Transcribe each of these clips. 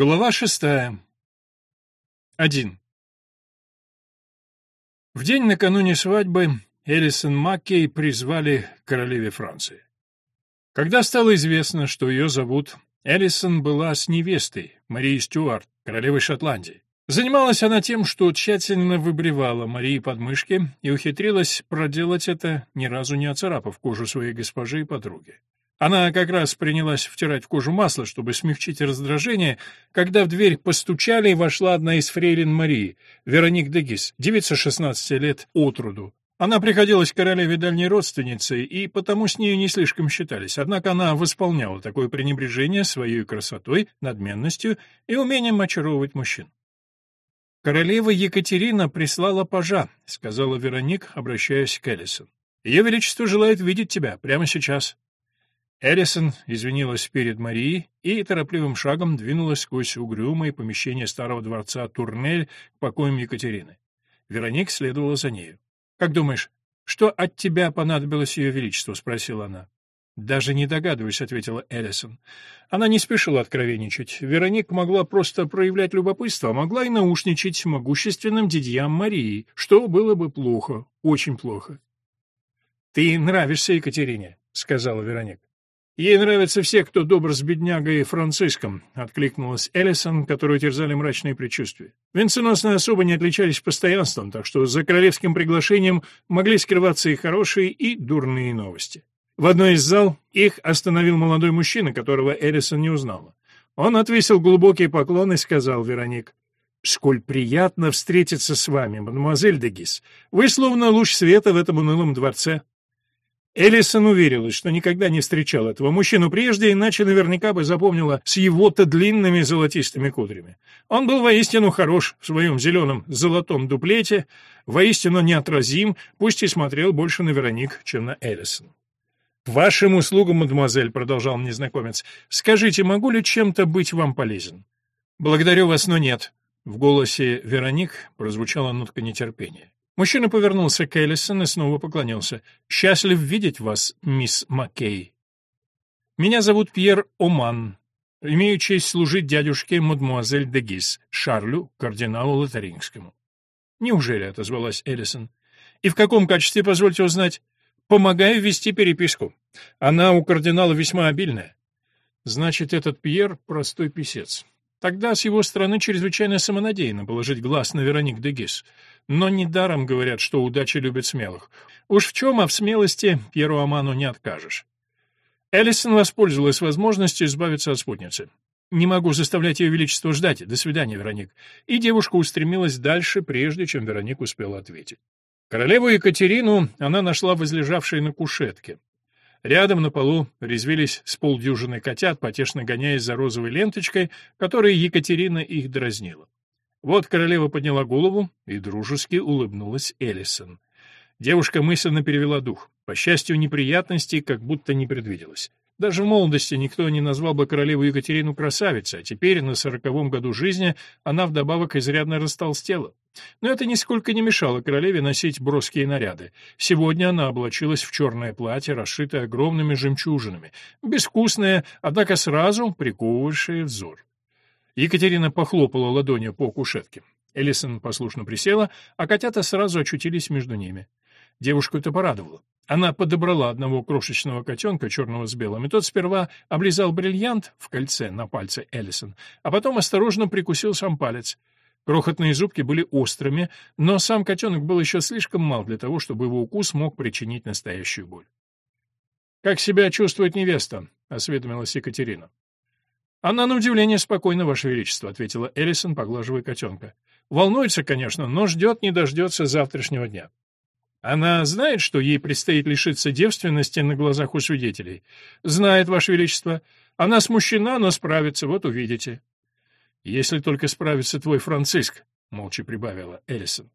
Глава шестая. Один. В день накануне свадьбы Элисон Маккей призвали королеве Франции. Когда стало известно, что ее зовут, Элисон была с невестой, Марией Стюарт, королевой Шотландии. Занималась она тем, что тщательно выбривала Марии подмышки и ухитрилась проделать это, ни разу не оцарапав кожу своей госпожи и подруги. Она как раз принялась втирать в кожу масло, чтобы смягчить раздражение, когда в дверь постучали и вошла одна из фрейлин Марии, Вероник Дегис, девица 16 лет от роду. Она приходилась королеве дальней родственницей, и потому с нею не слишком считались, однако она восполняла такое пренебрежение своей красотой, надменностью и умением очаровывать мужчин. «Королева Екатерина прислала пажа», — сказала Вероник, обращаясь к Эллисон. «Ее Величество желает видеть тебя прямо сейчас». Эллисон извинилась перед Марией и торопливым шагом двинулась сквозь угрюмые помещения старого дворца Турнель к покоям Екатерины. Вероник следовала за нею. «Как думаешь, что от тебя понадобилось ее величеству?» — спросила она. «Даже не догадываюсь», — ответила Эллисон. Она не спешила откровенничать. Вероник могла просто проявлять любопытство, а могла и наушничать могущественным дядьям Марии, что было бы плохо, очень плохо. «Ты нравишься Екатерине», — сказала Вероник. «Ей нравятся все, кто добр с беднягой Франциском», — откликнулась Эллисон, которую терзали мрачные предчувствия. Венценосные особы не отличались постоянством, так что за королевским приглашением могли скрываться и хорошие, и дурные новости. В одной из зал их остановил молодой мужчина, которого Эллисон не узнала. Он отвесил глубокий поклон и сказал Вероник, «Сколь приятно встретиться с вами, мадемуазель Дегис. Вы словно луч света в этом унылом дворце. Элисон уверилась, что никогда не встречал этого мужчину прежде, иначе наверняка бы запомнила с его-то длинными золотистыми кудрями. Он был воистину хорош в своем зеленом золотом дуплете, воистину неотразим, пусть и смотрел больше на Вероник, чем на Элисон. «Вашим услугам, мадемуазель», — продолжал незнакомец, — «скажите, могу ли чем-то быть вам полезен?» «Благодарю вас, но нет». В голосе Вероник прозвучала нотка нетерпения. Мужчина повернулся к Эллисон и снова поклонился. «Счастлив видеть вас, мисс Маккей. Меня зовут Пьер Оман. Имею честь служить дядюшке мадемуазель де Гис, Шарлю, кардиналу Лотарингскому». «Неужели?» — отозвалась Эллисон. «И в каком качестве, позвольте узнать?» «Помогаю вести переписку. Она у кардинала весьма обильная». «Значит, этот Пьер — простой писец. Тогда с его стороны чрезвычайно самонадеянно положить глаз на Вероник де Гис. Но недаром говорят, что удача любит смелых. Уж в чем, а в смелости Пьеру Аману не откажешь. Эллисон воспользовалась возможностью избавиться от спутницы. «Не могу заставлять ее величество ждать. До свидания, Вероник». И девушка устремилась дальше, прежде чем Вероник успела ответить. Королеву Екатерину она нашла возлежавшей на кушетке. Рядом на полу резвились с полдюжины котят, потешно гоняясь за розовой ленточкой, которой Екатерина их дразнила. Вот королева подняла голову и дружески улыбнулась Эллисон. Девушка мысленно перевела дух. По счастью, неприятностей как будто не предвиделось. Даже в молодости никто не назвал бы королеву Екатерину красавицей, а теперь, на сороковом году жизни, она вдобавок изрядно растолстела. Но это нисколько не мешало королеве носить броские наряды. Сегодня она облачилась в черное платье, расшитое огромными жемчужинами, безвкусное, однако сразу приковывавшее взор. Екатерина похлопала ладонью по кушетке. Элисон послушно присела, а котята сразу очутились между ними. Девушку это порадовало. Она подобрала одного крошечного котенка, черного с белым, и тот сперва облизал бриллиант в кольце на пальце Эллисон, а потом осторожно прикусил сам палец. Крохотные зубки были острыми, но сам котенок был еще слишком мал для того, чтобы его укус мог причинить настоящую боль. «Как себя чувствует невеста?» — осведомилась Екатерина. «Она, на удивление, спокойна, Ваше Величество», — ответила Эллисон, поглаживая котенка. «Волнуется, конечно, но ждет не дождется завтрашнего дня». «Она знает, что ей предстоит лишиться девственности на глазах у свидетелей?» «Знает, Ваше Величество. Она смущена, но справится, вот увидите». «Если только справится твой Франциск», — молча прибавила Эллисон.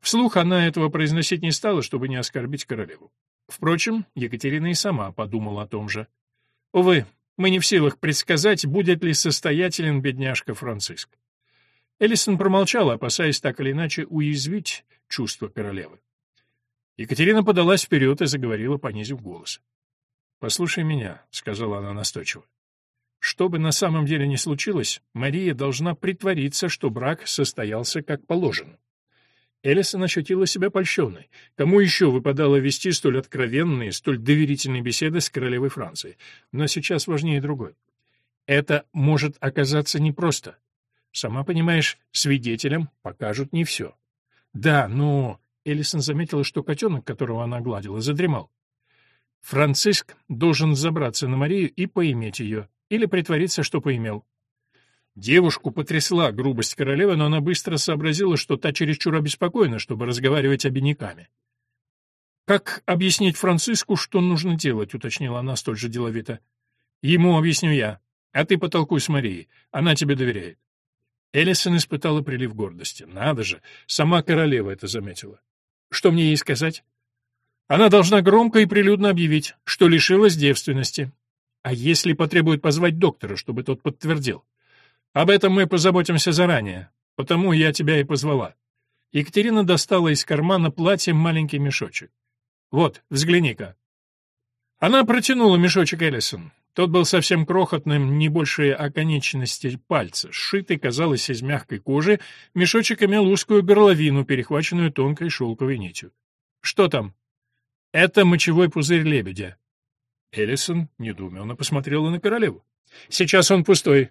Вслух она этого произносить не стала, чтобы не оскорбить королеву. Впрочем, Екатерина и сама подумала о том же. Увы, мы не в силах предсказать, будет ли состоятелен бедняжка Франциск. Эллисон промолчала, опасаясь так или иначе уязвить чувства королевы. Екатерина подалась вперед и заговорила, понизив голос. «Послушай меня», — сказала она настойчиво. Что бы на самом деле ни случилось, Мария должна притвориться, что брак состоялся как положено. Элисон ощутила себя польщенной. Кому еще выпадало вести столь откровенные, столь доверительные беседы с королевой Франции? Но сейчас важнее другое. Это может оказаться непросто. Сама понимаешь, свидетелям покажут не все. Да, но... Элисон заметила, что котенок, которого она гладила, задремал. Франциск должен забраться на Марию и поиметь ее, или притвориться, что поимел. Девушку потрясла грубость королевы, но она быстро сообразила, что та чересчур обеспокоена, чтобы разговаривать обиняками. «Как объяснить Франциску, что нужно делать?» — уточнила она столь же деловито. «Ему объясню я. А ты потолкуй с Марией. Она тебе доверяет». Эллисон испытала прилив гордости. Надо же, сама королева это заметила. «Что мне ей сказать?» «Она должна громко и прилюдно объявить, что лишилась девственности. А если потребует позвать доктора, чтобы тот подтвердил?» Об этом мы позаботимся заранее, потому я тебя и позвала. Екатерина достала из кармана платья маленький мешочек. Вот, взгляни-ка. Она протянула мешочек Эллисон. Тот был совсем крохотным, не больше оконечности пальца. Сшитый, казалось, из мягкой кожи, мешочек имел узкую горловину, перехваченную тонкой шелковой нитью. Что там? Это мочевой пузырь лебедя. Эллисон недоуменно посмотрела на королеву. Сейчас он пустой.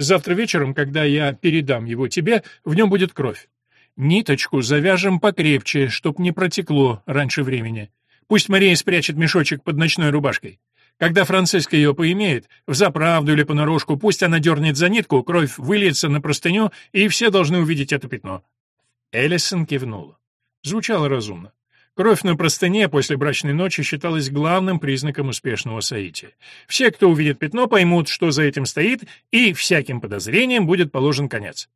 Завтра вечером, когда я передам его тебе, в нем будет кровь. Ниточку завяжем покрепче, чтоб не протекло раньше времени. Пусть Мария спрячет мешочек под ночной рубашкой. Когда Франциска ее поимеет, в заправду или понарошку, пусть она дернет за нитку, кровь выльется на простыню, и все должны увидеть это пятно». Эллисон кивнула. Звучало разумно. Кровь на простыне после брачной ночи считалась главным признаком успешного соития. Все, кто увидит пятно, поймут, что за этим стоит, и всяким подозрениям будет положен конец.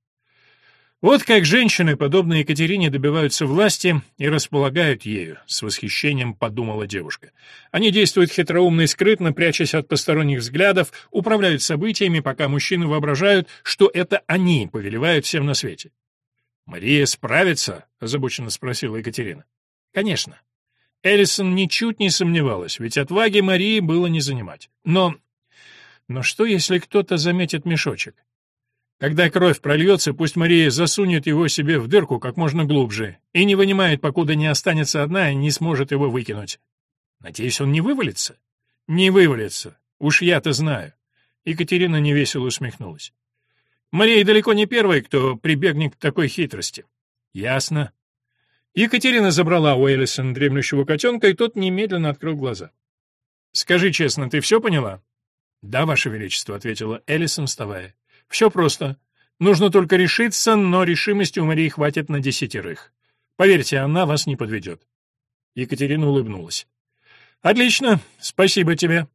Вот как женщины, подобные Екатерине, добиваются власти и располагают ею, с восхищением подумала девушка. Они действуют хитроумно и скрытно, прячась от посторонних взглядов, управляют событиями, пока мужчины воображают, что это они повелевают всем на свете. «Мария справится?» — озабоченно спросила Екатерина. Конечно. Эллисон ничуть не сомневалась, ведь отваги Марии было не занимать. Но... Но что, если кто-то заметит мешочек? Когда кровь прольется, пусть Мария засунет его себе в дырку как можно глубже и не вынимает, покуда не останется одна и не сможет его выкинуть. Надеюсь, он не вывалится? Не вывалится. Уж я-то знаю. Екатерина невесело усмехнулась. Мария далеко не первая, кто прибегнет к такой хитрости. Ясно. Екатерина забрала у Эллисон дремлющего котенка, и тот немедленно открыл глаза. «Скажи честно, ты все поняла?» «Да, Ваше Величество», — ответила Эллисон, вставая. «Все просто. Нужно только решиться, но решимости у Марии хватит на десятерых. Поверьте, она вас не подведет». Екатерина улыбнулась. «Отлично, спасибо тебе».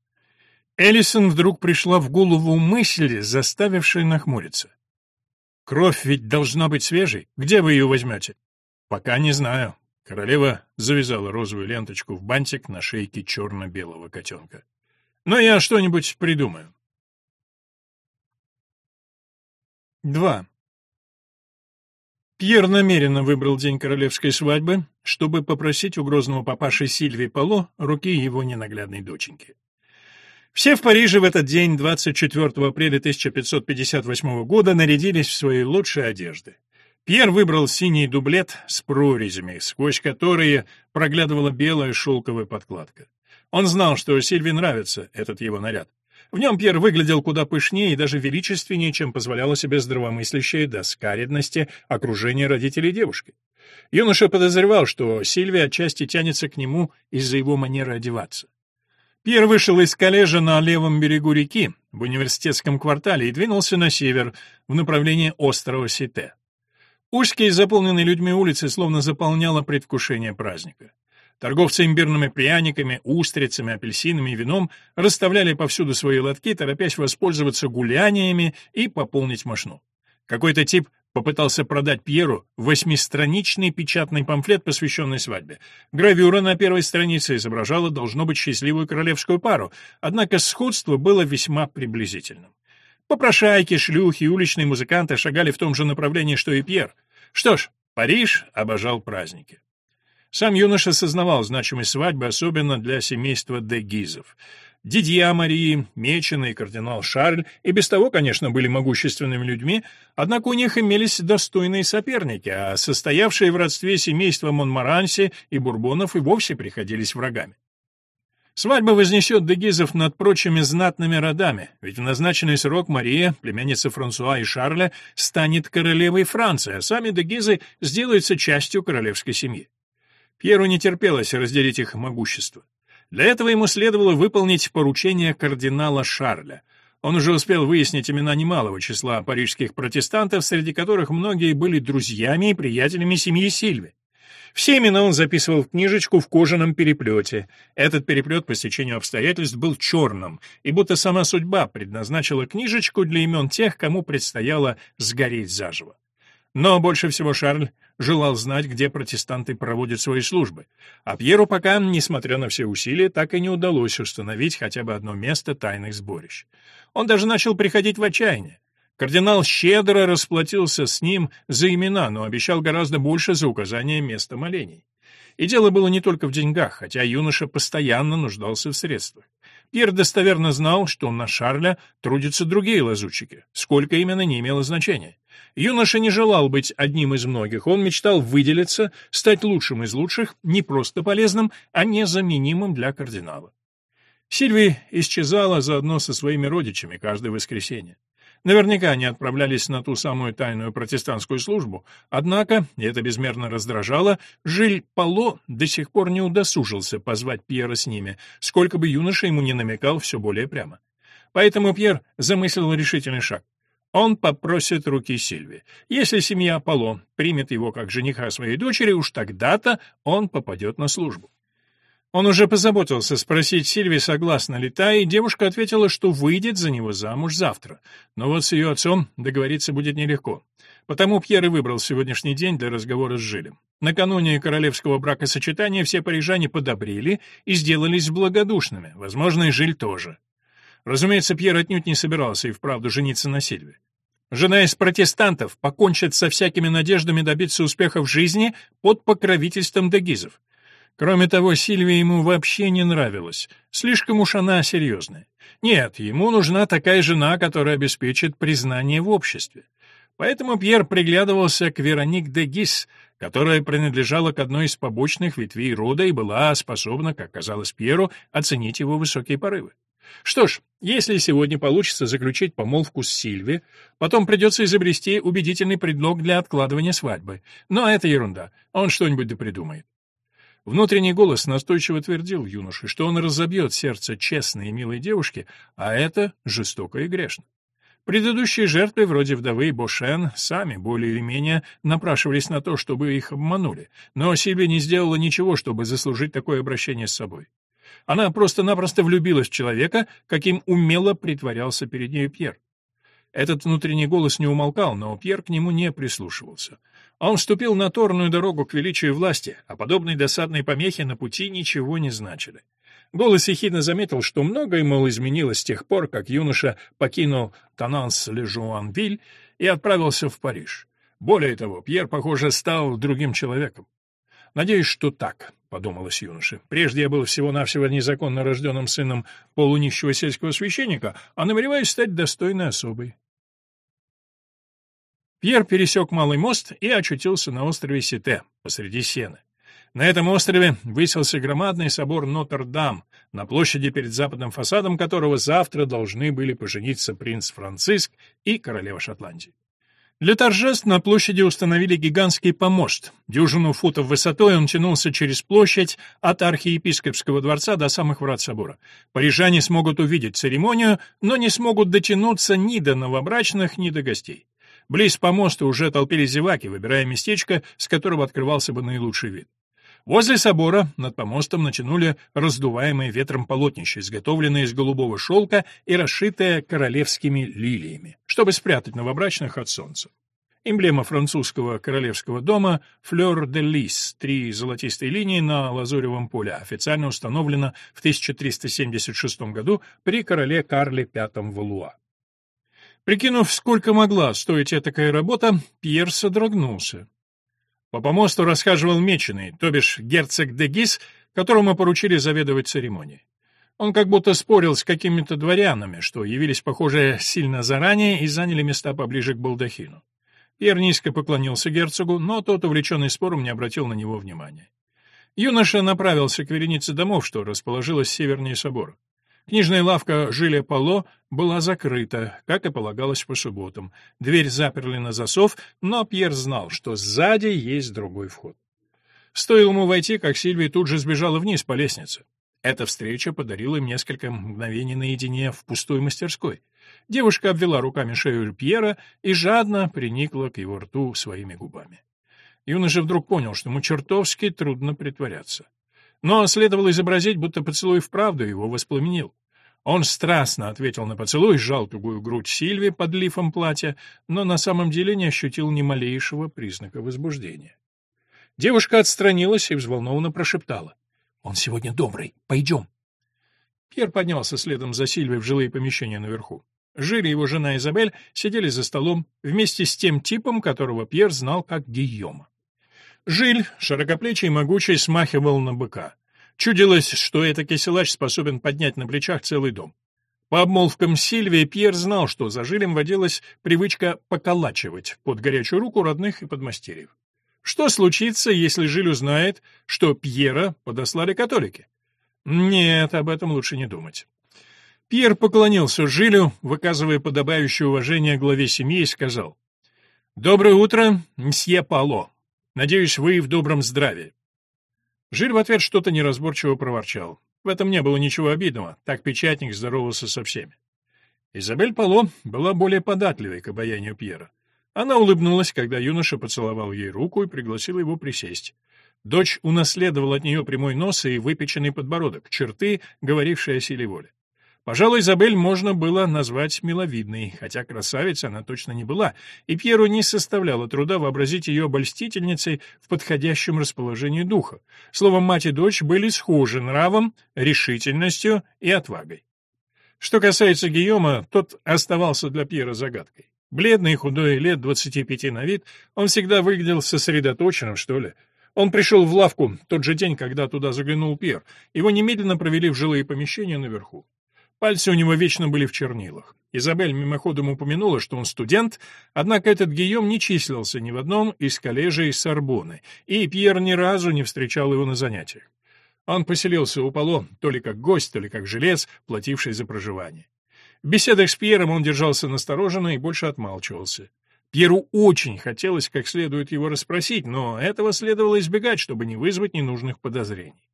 Эллисон вдруг пришла в голову мысль, заставившая нахмуриться. «Кровь ведь должна быть свежей. Где вы ее возьмете?» «Пока не знаю». Королева завязала розовую ленточку в бантик на шейке черно-белого котенка. «Но я что-нибудь придумаю». 2. Пьер намеренно выбрал день королевской свадьбы, чтобы попросить у грозного папаши Сильви Пало руки его ненаглядной доченьки. Все в Париже в этот день, 24 апреля 1558 года, нарядились в свои лучшие одежды. Пьер выбрал синий дублет с прорезями, сквозь которые проглядывала белая шелковая подкладка. Он знал, что Сильве нравится этот его наряд. В нем Пьер выглядел куда пышнее и даже величественнее, чем позволяло себе здравомыслящее до скаредности окружение родителей девушки. Юноша подозревал, что Сильвия отчасти тянется к нему из-за его манеры одеваться. Пьер вышел из коллежа на левом берегу реки, в университетском квартале, и двинулся на север, в направлении острова Сите. Узкие, заполненные людьми улицы словно заполняло предвкушение праздника. Торговцы имбирными пряниками, устрицами, апельсинами и вином расставляли повсюду свои лотки, торопясь воспользоваться гуляниями и пополнить мошну. Какой-то тип попытался продать Пьеру восьмистраничный печатный памфлет, посвященный свадьбе. Гравюра на первой странице изображала, должно быть, счастливую королевскую пару, однако сходство было весьма приблизительным. Попрошайки, шлюхи и уличные музыканты шагали в том же направлении, что и Пьер. Что ж, Париж обожал праздники. Сам юноша сознавал значимость свадьбы, особенно для семейства де Гизов. Дидья Марии, Мечина и кардинал Шарль и без того, конечно, были могущественными людьми, однако у них имелись достойные соперники, а состоявшие в родстве семейства Монмаранси и Бурбонов и вовсе приходились врагами. Свадьба вознесет Дегизов над прочими знатными родами, ведь в назначенный срок Мария, племянница Франсуа и Шарля, станет королевой Франции, а сами Дегизы сделаются частью королевской семьи. Пьеру не терпелось разделить их могущество. Для этого ему следовало выполнить поручение кардинала Шарля. Он уже успел выяснить имена немалого числа парижских протестантов, среди которых многие были друзьями и приятелями семьи Сильви. Все имена он записывал в книжечку в кожаном переплете. Этот переплет по стечению обстоятельств был черным, и будто сама судьба предназначила книжечку для имен тех, кому предстояло сгореть заживо. Но больше всего Шарль желал знать, где протестанты проводят свои службы. А Пьеру пока, несмотря на все усилия, так и не удалось установить хотя бы одно место тайных сборищ. Он даже начал приходить в отчаяние. Кардинал щедро расплатился с ним за имена, но обещал гораздо больше за указание места молений. И дело было не только в деньгах, хотя юноша постоянно нуждался в средствах. Пьер достоверно знал, что на Шарля трудятся другие лазутчики. Сколько именно, не имело значения. Юноша не желал быть одним из многих, он мечтал выделиться, стать лучшим из лучших, не просто полезным, а незаменимым для кардинала. Сильви исчезала заодно со своими родичами каждое воскресенье. Наверняка они отправлялись на ту самую тайную протестантскую службу, однако, и это безмерно раздражало, Жиль Пало до сих пор не удосужился позвать Пьера с ними, сколько бы юноша ему не намекал все более прямо. Поэтому Пьер замыслил решительный шаг. Он попросит руки Сильви. Если семья Аполло примет его как жениха своей дочери, уж тогда-то он попадет на службу. Он уже позаботился спросить Сильви, согласна ли та, и девушка ответила, что выйдет за него замуж завтра. Но вот с ее отцом договориться будет нелегко. Потому Пьер и выбрал сегодняшний день для разговора с Жилем. Накануне королевского бракосочетания все парижане подобрели и сделались благодушными, возможно, и Жиль тоже. Разумеется, Пьер отнюдь не собирался и вправду жениться на Сильве. Жена из протестантов покончит со всякими надеждами добиться успеха в жизни под покровительством дегизов. Кроме того, Сильвия ему вообще не нравилась. Слишком уж она серьезная. Нет, ему нужна такая жена, которая обеспечит признание в обществе. Поэтому Пьер приглядывался к Вероник де Гис, которая принадлежала к одной из побочных ветвей рода и была способна, как казалось Пьеру, оценить его высокие порывы. Что ж, если сегодня получится заключить помолвку с Сильви, потом придется изобрести убедительный предлог для откладывания свадьбы. Но это ерунда, он что-нибудь да придумает. Внутренний голос настойчиво твердил юноше, что он разобьет сердце честной и милой девушки, а это жестоко и грешно. Предыдущие жертвы, вроде вдовы Бошен, сами более или менее напрашивались на то, чтобы их обманули, но Сильвия не сделала ничего, чтобы заслужить такое обращение с собой. Она просто-напросто влюбилась в человека, каким умело притворялся перед ней Пьер. Этот внутренний голос не умолкал, но Пьер к нему не прислушивался. Он вступил на торную дорогу к величию власти, а подобные досадные помехи на пути ничего не значили. Голос ехидно заметил, что многое, мол, изменилось с тех пор, как юноша покинул Тананс-Ле-Жуанвиль и отправился в Париж. Более того, Пьер, похоже, стал другим человеком. «Надеюсь, что так», — подумалось юноше. «Прежде я был всего-навсего незаконно рожденным сыном полунищего сельского священника, а намереваюсь стать достойной особой. Пьер пересек Малый мост и очутился на острове Сите, посреди Сены. На этом острове высился громадный собор Нотр-Дам, на площади перед западным фасадом которого завтра должны были пожениться принц Франциск и королева Шотландии. Для торжеств на площади установили гигантский помост. Дюжину футов высотой он тянулся через площадь от архиепископского дворца до самых врат собора. Парижане смогут увидеть церемонию, но не смогут дотянуться ни до новобрачных, ни до гостей. Близ помоста уже толпились зеваки, выбирая местечко, с которого открывался бы наилучший вид. Возле собора над помостом натянули раздуваемые ветром полотнище, изготовленное из голубого шелка и расшитое королевскими лилиями, чтобы спрятать новобрачных от солнца. Эмблема французского королевского дома «Флёр де Лис» — три золотистые линии на лазуревом поле, официально установлена в 1376 году при короле Карле V Валуа. Прикинув, сколько могла стоить такая работа, Пьер содрогнулся. По помосту расхаживал меченый, то бишь герцог де Гис, которому поручили заведовать церемонией. Он как будто спорил с какими-то дворянами, что явились, похоже, сильно заранее и заняли места поближе к балдахину. Пьер низко поклонился герцогу, но тот, увлеченный спором, не обратил на него внимания. Юноша направился к веренице домов, что расположилась севернее собора. Книжная лавка Жиля Пало была закрыта, как и полагалось по субботам. Дверь заперли на засов, но Пьер знал, что сзади есть другой вход. Стоило ему войти, как Сильвия тут же сбежала вниз по лестнице. Эта встреча подарила им несколько мгновений наедине в пустой мастерской. Девушка обвела руками шею Пьера и жадно приникла к его рту своими губами. Юноша вдруг понял, что ему чертовски трудно притворяться. Но следовало изобразить, будто поцелуй вправду его воспламенил. Он страстно ответил на поцелуй, сжал тугую грудь Сильви под лифом платья, но на самом деле не ощутил ни малейшего признака возбуждения. Девушка отстранилась и взволнованно прошептала. Он сегодня добрый. Пойдем. Пьер поднялся следом за Сильвой в жилые помещения наверху. Жиль и его жена Изабель сидели за столом вместе с тем типом, которого Пьер знал как Гийома. Жиль, широкоплечий и могучий, смахивал на быка. Чудилось, что этот киселач способен поднять на плечах целый дом. По обмолвкам Сильвии Пьер знал, что за Жилем водилась привычка поколачивать под горячую руку родных и подмастерьев. Что случится, если Жиль узнает, что Пьера подослали католики? Нет, об этом лучше не думать. Пьер поклонился Жилю, выказывая подобающее уважение главе семьи, и сказал, «Доброе утро, мсье Пало. Надеюсь, вы в добром здравии». Жиль в ответ что-то неразборчиво проворчал. В этом не было ничего обидного, так печатник здоровался со всеми. Изабель Пало была более податливой к обаянию Пьера. Она улыбнулась, когда юноша поцеловал ей руку и пригласил его присесть. Дочь унаследовала от нее прямой нос и выпеченный подбородок, черты, говорившие о силе воли. Пожалуй, Изабель можно было назвать миловидной, хотя красавицей она точно не была, и Пьеру не составляло труда вообразить ее обольстительницей в подходящем расположении духа. Словом, мать и дочь были схожи нравом, решительностью и отвагой. Что касается Гийома, тот оставался для Пьера загадкой. Бледный и худой, лет двадцати пяти на вид, он всегда выглядел сосредоточенным, что ли. Он пришел в лавку тот же день, когда туда заглянул Пьер. Его немедленно провели в жилые помещения наверху. Пальцы у него вечно были в чернилах. Изабель мимоходом упомянула, что он студент, однако этот Гийом не числился ни в одном из коллежей Сорбоны, и Пьер ни разу не встречал его на занятиях. Он поселился у Пало то ли как гость, то ли как жилец, плативший за проживание. В беседах с Пьером он держался настороженно и больше отмалчивался. Пьеру очень хотелось как следует его расспросить, но этого следовало избегать, чтобы не вызвать ненужных подозрений.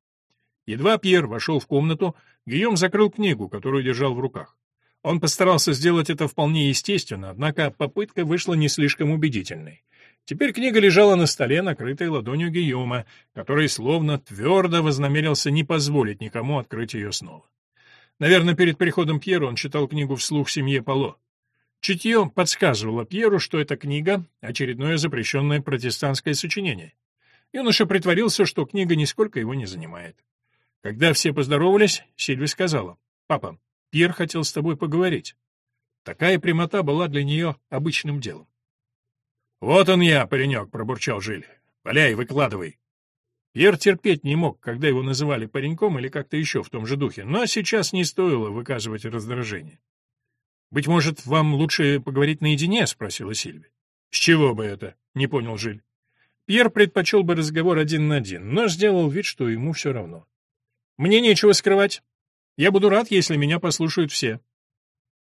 Едва Пьер вошел в комнату, Гийом закрыл книгу, которую держал в руках. Он постарался сделать это вполне естественно, однако попытка вышла не слишком убедительной. Теперь книга лежала на столе, накрытой ладонью Гийома, который словно твердо вознамерился не позволить никому открыть ее снова. Наверное, перед приходом Пьера он читал книгу вслух семье Пало. Чутье подсказывало Пьеру, что эта книга — очередное запрещенное протестантское сочинение. Юноша притворился, что книга нисколько его не занимает. Когда все поздоровались, Сильви сказала, «Папа, Пьер хотел с тобой поговорить». Такая прямота была для нее обычным делом. «Вот он я, паренек», — пробурчал Жиль. «Валяй, выкладывай». Пьер терпеть не мог, когда его называли пареньком или как-то еще в том же духе, но сейчас не стоило выказывать раздражение. «Быть может, вам лучше поговорить наедине?» — спросила Сильви. «С чего бы это?» — не понял Жиль. Пьер предпочел бы разговор один на один, но сделал вид, что ему все равно. «Мне нечего скрывать. Я буду рад, если меня послушают все».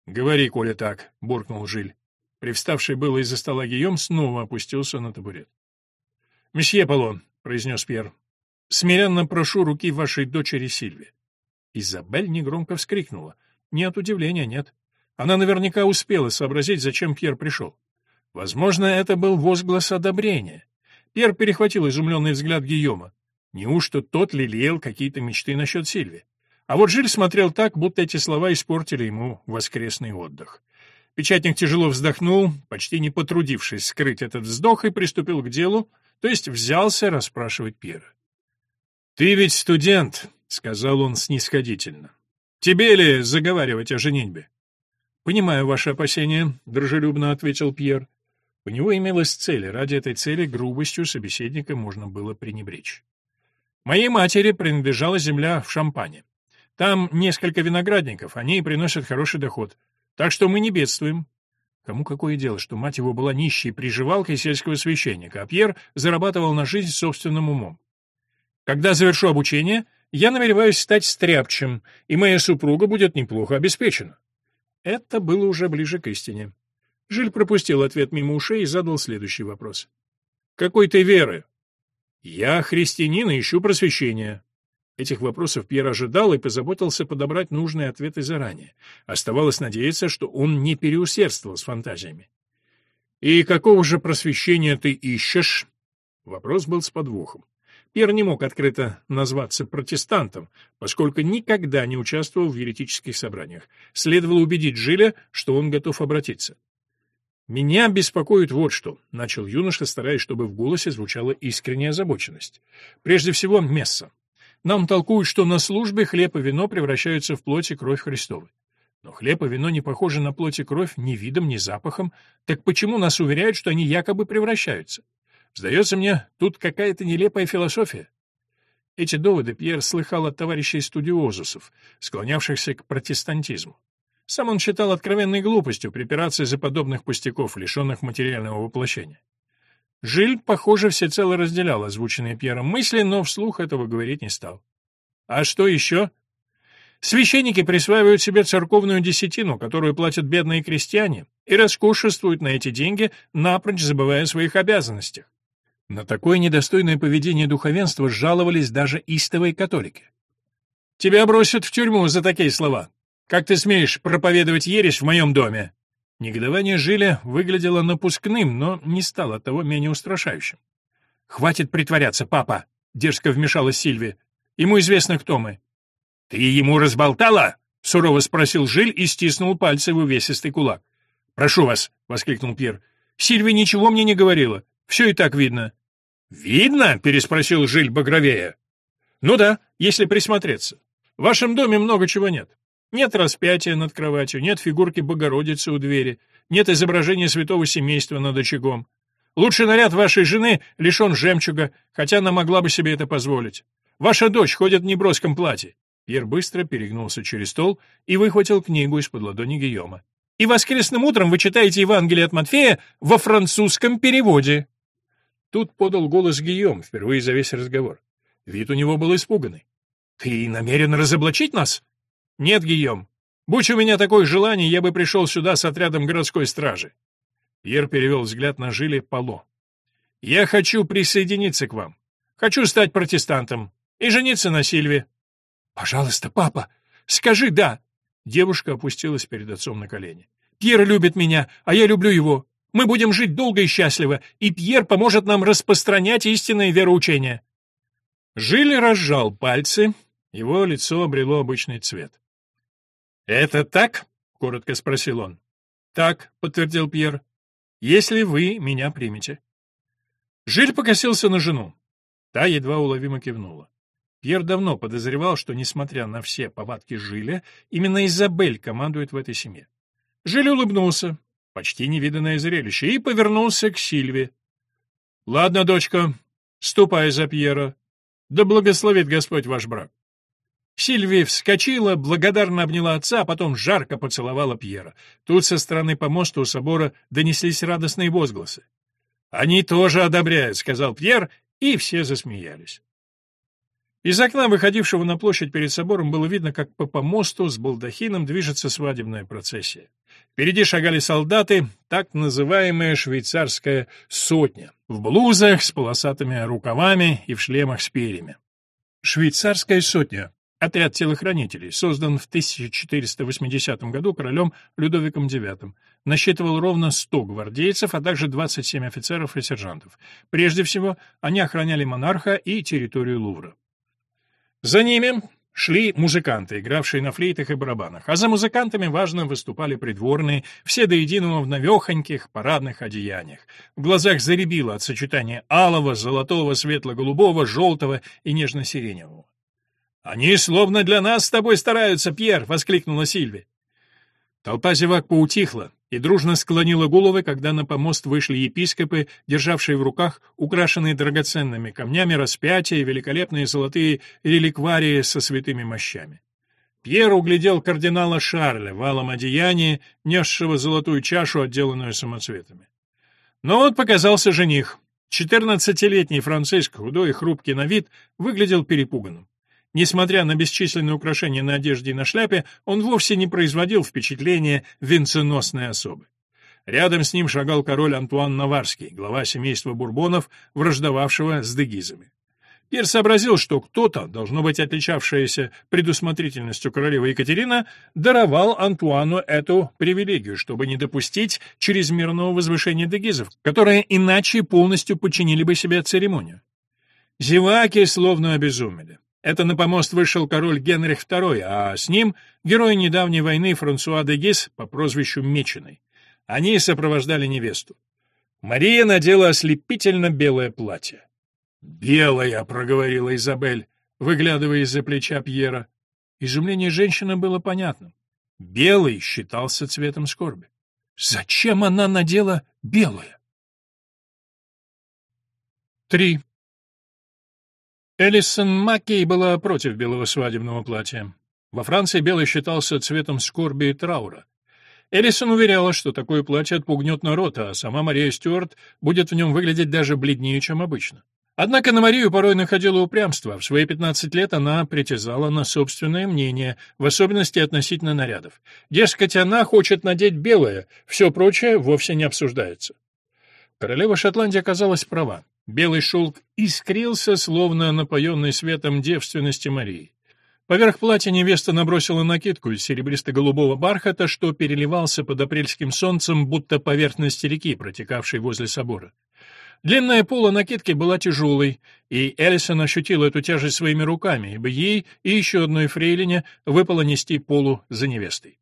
«Говори, коли так», — буркнул Жиль. Привставший было из-за стола Гийом снова опустился на табурет. «Месье Полон», — произнес Пьер, Смиренно прошу руки вашей дочери Сильви. Изабель негромко вскрикнула. Не от удивления, нет. Она наверняка успела сообразить, зачем Пьер пришел. Возможно, это был возглас одобрения. Пьер перехватил изумленный взгляд Гийома. Неужто тот лелеял какие-то мечты насчет Сильви? А вот Жиль смотрел так, будто эти слова испортили ему воскресный отдых. Печатник тяжело вздохнул, почти не потрудившись скрыть этот вздох, и приступил к делу, то есть взялся расспрашивать Пьера. «Ты ведь студент», — сказал он снисходительно. «Тебе ли заговаривать о женитьбе?» «Понимаю ваши опасения», — дружелюбно ответил Пьер. У него имелась цель, ради этой цели грубостью собеседника можно было пренебречь. «Моей матери принадлежала земля в Шампане. Там несколько виноградников, они приносят хороший доход. Так что мы не бедствуем. Кому какое дело, что мать его была нищей приживалкой сельского священника, а Пьер зарабатывал на жизнь собственным умом. Когда завершу обучение, я намереваюсь стать стряпчем, и моя супруга будет неплохо обеспечена. Это было уже ближе к истине. Жиль пропустил ответ мимо ушей и задал следующий вопрос. «Какой ты веры?» «Я христианин и ищу просвещения». Этих вопросов Пьер ожидал и позаботился подобрать нужные ответы заранее. Оставалось надеяться, что он не переусердствовал с фантазиями. «И какого же просвещения ты ищешь?» Вопрос был с подвохом. Пьер не мог открыто назваться протестантом, поскольку никогда не участвовал в еретических собраниях. Следовало убедить Жиля, что он готов обратиться. «Меня беспокоит вот что», — начал юноша, стараясь, чтобы в голосе звучала искренняя озабоченность. «Прежде всего, месса. Нам толкуют, что на службе хлеб и вино превращаются в плоть и кровь Христовы. Но хлеб и вино не похожи на плоть и кровь ни видом, ни запахом. Так почему нас уверяют, что они якобы превращаются? Сдается мне, тут какая-то нелепая философия. Эти доводы Пьер слыхал от товарищей студиозусов, склонявшихся к протестантизму. Сам он считал откровенной глупостью припираться из-за подобных пустяков, лишенных материального воплощения. Жиль, похоже, всецело разделял озвученные Пьером мысли, но вслух этого говорить не стал. «А что еще?» Священники присваивают себе церковную десятину, которую платят бедные крестьяне, и роскошествуют на эти деньги, напрочь забывая о своих обязанностях. На такое недостойное поведение духовенства жаловались даже истовые католики. «Тебя бросят в тюрьму за такие слова. Как ты смеешь проповедовать ересь в моем доме?» Негодование Жиля выглядело напускным, но не стало того менее устрашающим. «Хватит притворяться, папа!» — дерзко вмешалась Сильви. «Ему известно, кто мы». «Ты ему разболтала?» — сурово спросил Жиль и стиснул пальцы в увесистый кулак. «Прошу вас!» — воскликнул Пьер. «Сильви ничего мне не говорила. Все и так видно». «Видно?» — переспросил Жиль багровее. «Ну да, если присмотреться. В вашем доме много чего нет. Нет распятия над кроватью, нет фигурки Богородицы у двери, нет изображения святого семейства над очагом. Лучший наряд вашей жены лишен жемчуга, хотя она могла бы себе это позволить. Ваша дочь ходит в неброском платье». Пьер быстро перегнулся через стол и выхватил книгу из-под ладони Гийома. «И воскресным утром вы читаете Евангелие от Матфея во французском переводе». Тут подал голос Гийом, впервые за весь разговор. Вид у него был испуганный. «Ты намерен разоблачить нас?» «Нет, Гийом. Будь у меня такое желание, я бы пришел сюда с отрядом городской стражи». Пьер перевел взгляд на Жиле Пало. «Я хочу присоединиться к вам. Хочу стать протестантом и жениться на Сильве». «Пожалуйста, папа, скажи «да». Девушка опустилась перед отцом на колени. «Пьер любит меня, а я люблю его. Мы будем жить долго и счастливо, и Пьер поможет нам распространять истинное вероучение». Жили разжал пальцы, его лицо обрело обычный цвет. «Это так?» — коротко спросил он. «Так», — подтвердил Пьер, — «если вы меня примете». Жиль покосился на жену. Та едва уловимо кивнула. Пьер давно подозревал, что, несмотря на все повадки Жиля, именно Изабель командует в этой семье. Жиль улыбнулся, Почти невиданное зрелище, и повернулся к Сильве. «Ладно, дочка, ступай за Пьера. Да благословит Господь ваш брак». Сильви вскочила, благодарно обняла отца, а потом жарко поцеловала Пьера. Тут со стороны помоста у собора донеслись радостные возгласы. «Они тоже одобряют», — сказал Пьер, и все засмеялись. Из окна, выходившего на площадь перед собором, было видно, как по помосту с балдахином движется свадебная процессия. Впереди шагали солдаты, так называемая швейцарская сотня, в блузах с полосатыми рукавами и в шлемах с перьями. Швейцарская сотня — отряд телохранителей, создан в 1480 году королем Людовиком IX, насчитывал ровно 100 гвардейцев, а также 27 офицеров и сержантов. Прежде всего, они охраняли монарха и территорию Лувра. За ними шли музыканты, игравшие на флейтах и барабанах, а за музыкантами важно выступали придворные, все до единого в навехоньких парадных одеяниях. В глазах заребило от сочетания алого, золотого, светло-голубого, желтого и нежно-сиреневого. «Они словно для нас с тобой стараются, Пьер!» — воскликнула Сильви. Толпа зевак поутихла и дружно склонила головы, когда на помост вышли епископы, державшие в руках украшенные драгоценными камнями распятия и великолепные золотые реликварии со святыми мощами. Пьер углядел кардинала Шарля в алом одеянии, несшего золотую чашу, отделанную самоцветами. Но вот показался жених. Четырнадцатилетний Франциск, худой и хрупкий на вид, выглядел перепуганным. Несмотря на бесчисленные украшения на одежде и на шляпе, он вовсе не производил впечатления венценосной особы. Рядом с ним шагал король Антуан Наварский, глава семейства Бурбонов, враждовавшего с дегизами. Пир сообразил, что кто-то, должно быть отличавшаяся предусмотрительностью королевы Екатерина, даровал Антуану эту привилегию, чтобы не допустить чрезмерного возвышения дегизов, которые иначе полностью подчинили бы себе церемонию. Зеваки словно обезумели. Это на помост вышел король Генрих II, а с ним герой недавней войны Франсуа де Гиз по прозвищу Меченый. Они сопровождали невесту. Мария надела ослепительно белое платье. «Белая», — проговорила Изабель, выглядывая из-за плеча Пьера. Изумление женщины было понятным. Белый считался цветом скорби. Зачем она надела белое? Три. Элисон Маккей была против белого свадебного платья. Во Франции белый считался цветом скорби и траура. Элисон уверяла, что такое платье отпугнет народ, а сама Мария Стюарт будет в нем выглядеть даже бледнее, чем обычно. Однако на Марию порой находило упрямство. В свои 15 лет она притязала на собственное мнение, в особенности относительно нарядов. Дескать, она хочет надеть белое, все прочее вовсе не обсуждается. Королева Шотландии оказалась права. Белый шелк искрился, словно напоенный светом девственности Марии. Поверх платья невеста набросила накидку из серебристо-голубого бархата, что переливался под апрельским солнцем, будто поверхность реки, протекавшей возле собора. Длинная пола накидки была тяжелой, и Эллисон ощутила эту тяжесть своими руками, ибо ей и еще одной фрейлине выпало нести полу за невестой.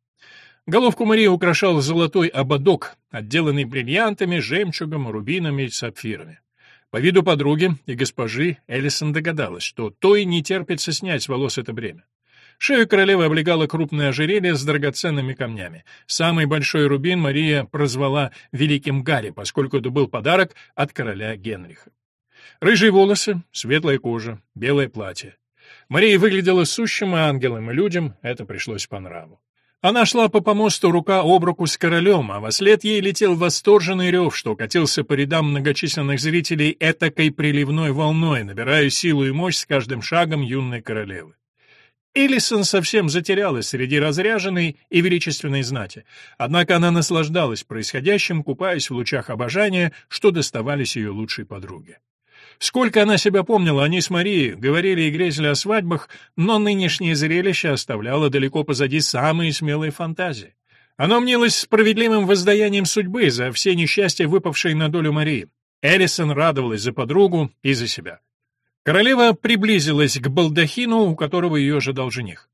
Головку Марии украшал золотой ободок, отделанный бриллиантами, жемчугом, рубинами и сапфирами. По виду подруги и госпожи Эллисон догадалась, что той не терпится снять с волос это бремя. Шею королевы облегало крупное ожерелье с драгоценными камнями. Самый большой рубин Мария прозвала «Великим Гарри», поскольку это был подарок от короля Генриха. Рыжие волосы, светлая кожа, белое платье. Мария выглядела сущим ангелом, и людям это пришлось по нраву. Она шла по помосту рука об руку с королем, а во след ей летел восторженный рев, что катился по рядам многочисленных зрителей этакой приливной волной, набирая силу и мощь с каждым шагом юной королевы. Элисон совсем затерялась среди разряженной и величественной знати. Однако она наслаждалась происходящим, купаясь в лучах обожания, что доставались ее лучшей подруге. Сколько она себя помнила, они с Марией говорили и грезили о свадьбах, но нынешнее зрелище оставляло далеко позади самые смелые фантазии. Оно мнилось справедливым воздаянием судьбы за все несчастья, выпавшие на долю Марии. Элисон радовалась за подругу и за себя. Королева приблизилась к балдахину, у которого ее ожидал жених.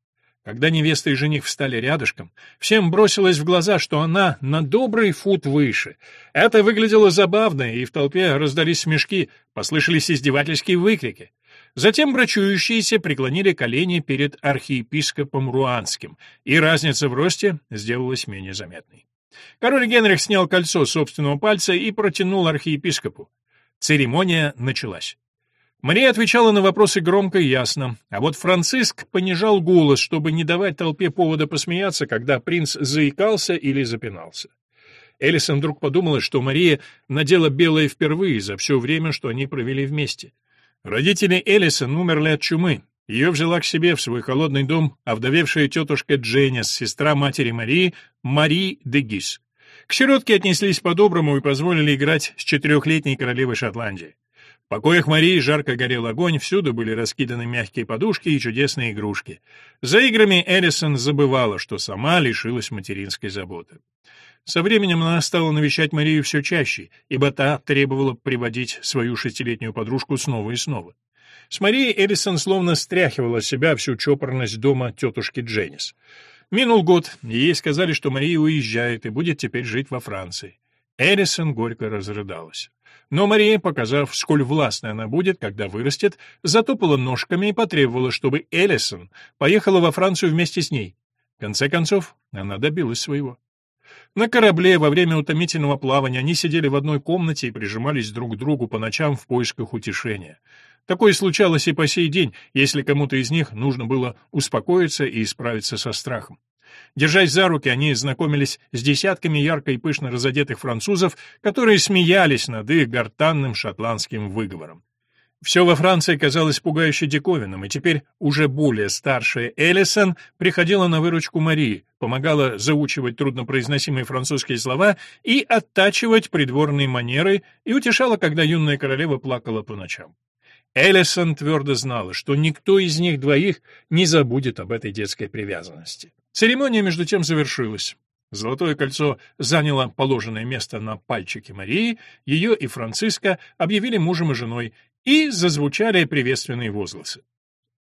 Когда невеста и жених встали рядышком, всем бросилось в глаза, что она на добрый фут выше. Это выглядело забавно, и в толпе раздались смешки, послышались издевательские выкрики. Затем брачующиеся преклонили колени перед архиепископом Руанским, и разница в росте сделалась менее заметной. Король Генрих снял кольцо собственного пальца и протянул архиепископу. Церемония началась. Мария отвечала на вопросы громко и ясно, а вот Франциск понижал голос, чтобы не давать толпе повода посмеяться, когда принц заикался или запинался. Элисон вдруг подумала, что Мария надела белое впервые за все время, что они провели вместе. Родители Элисон умерли от чумы. Ее взяла к себе в свой холодный дом овдовевшая тетушка Дженнис, сестра матери Марии, Мари де Гис. К сиротке отнеслись по-доброму и позволили играть с четырехлетней королевой Шотландии. В покоях Марии жарко горел огонь, всюду были раскиданы мягкие подушки и чудесные игрушки. За играми Эллисон забывала, что сама лишилась материнской заботы. Со временем она стала навещать Марию все чаще, ибо та требовала приводить свою шестилетнюю подружку снова и снова. С Марией Эллисон словно стряхивала с себя всю чопорность дома тетушки Дженнис. Минул год, ей сказали, что Мария уезжает и будет теперь жить во Франции. Эллисон горько разрыдалась. Но Мария, показав, сколь властной она будет, когда вырастет, затопала ножками и потребовала, чтобы Эллисон поехала во Францию вместе с ней. В конце концов, она добилась своего. На корабле во время утомительного плавания они сидели в одной комнате и прижимались друг к другу по ночам в поисках утешения. Такое случалось и по сей день, если кому-то из них нужно было успокоиться и справиться со страхом. Держась за руки, они знакомились с десятками ярко и пышно разодетых французов, которые смеялись над их гортанным шотландским выговором. Все во Франции казалось пугающе диковинным, и теперь уже более старшая Эллисон приходила на выручку Марии, помогала заучивать труднопроизносимые французские слова и оттачивать придворные манеры, и утешала, когда юная королева плакала по ночам. Эллисон твердо знала, что никто из них двоих не забудет об этой детской привязанности. Церемония, между тем, завершилась. Золотое кольцо заняло положенное место на пальчике Марии, ее и Франциска объявили мужем и женой, и зазвучали приветственные возгласы.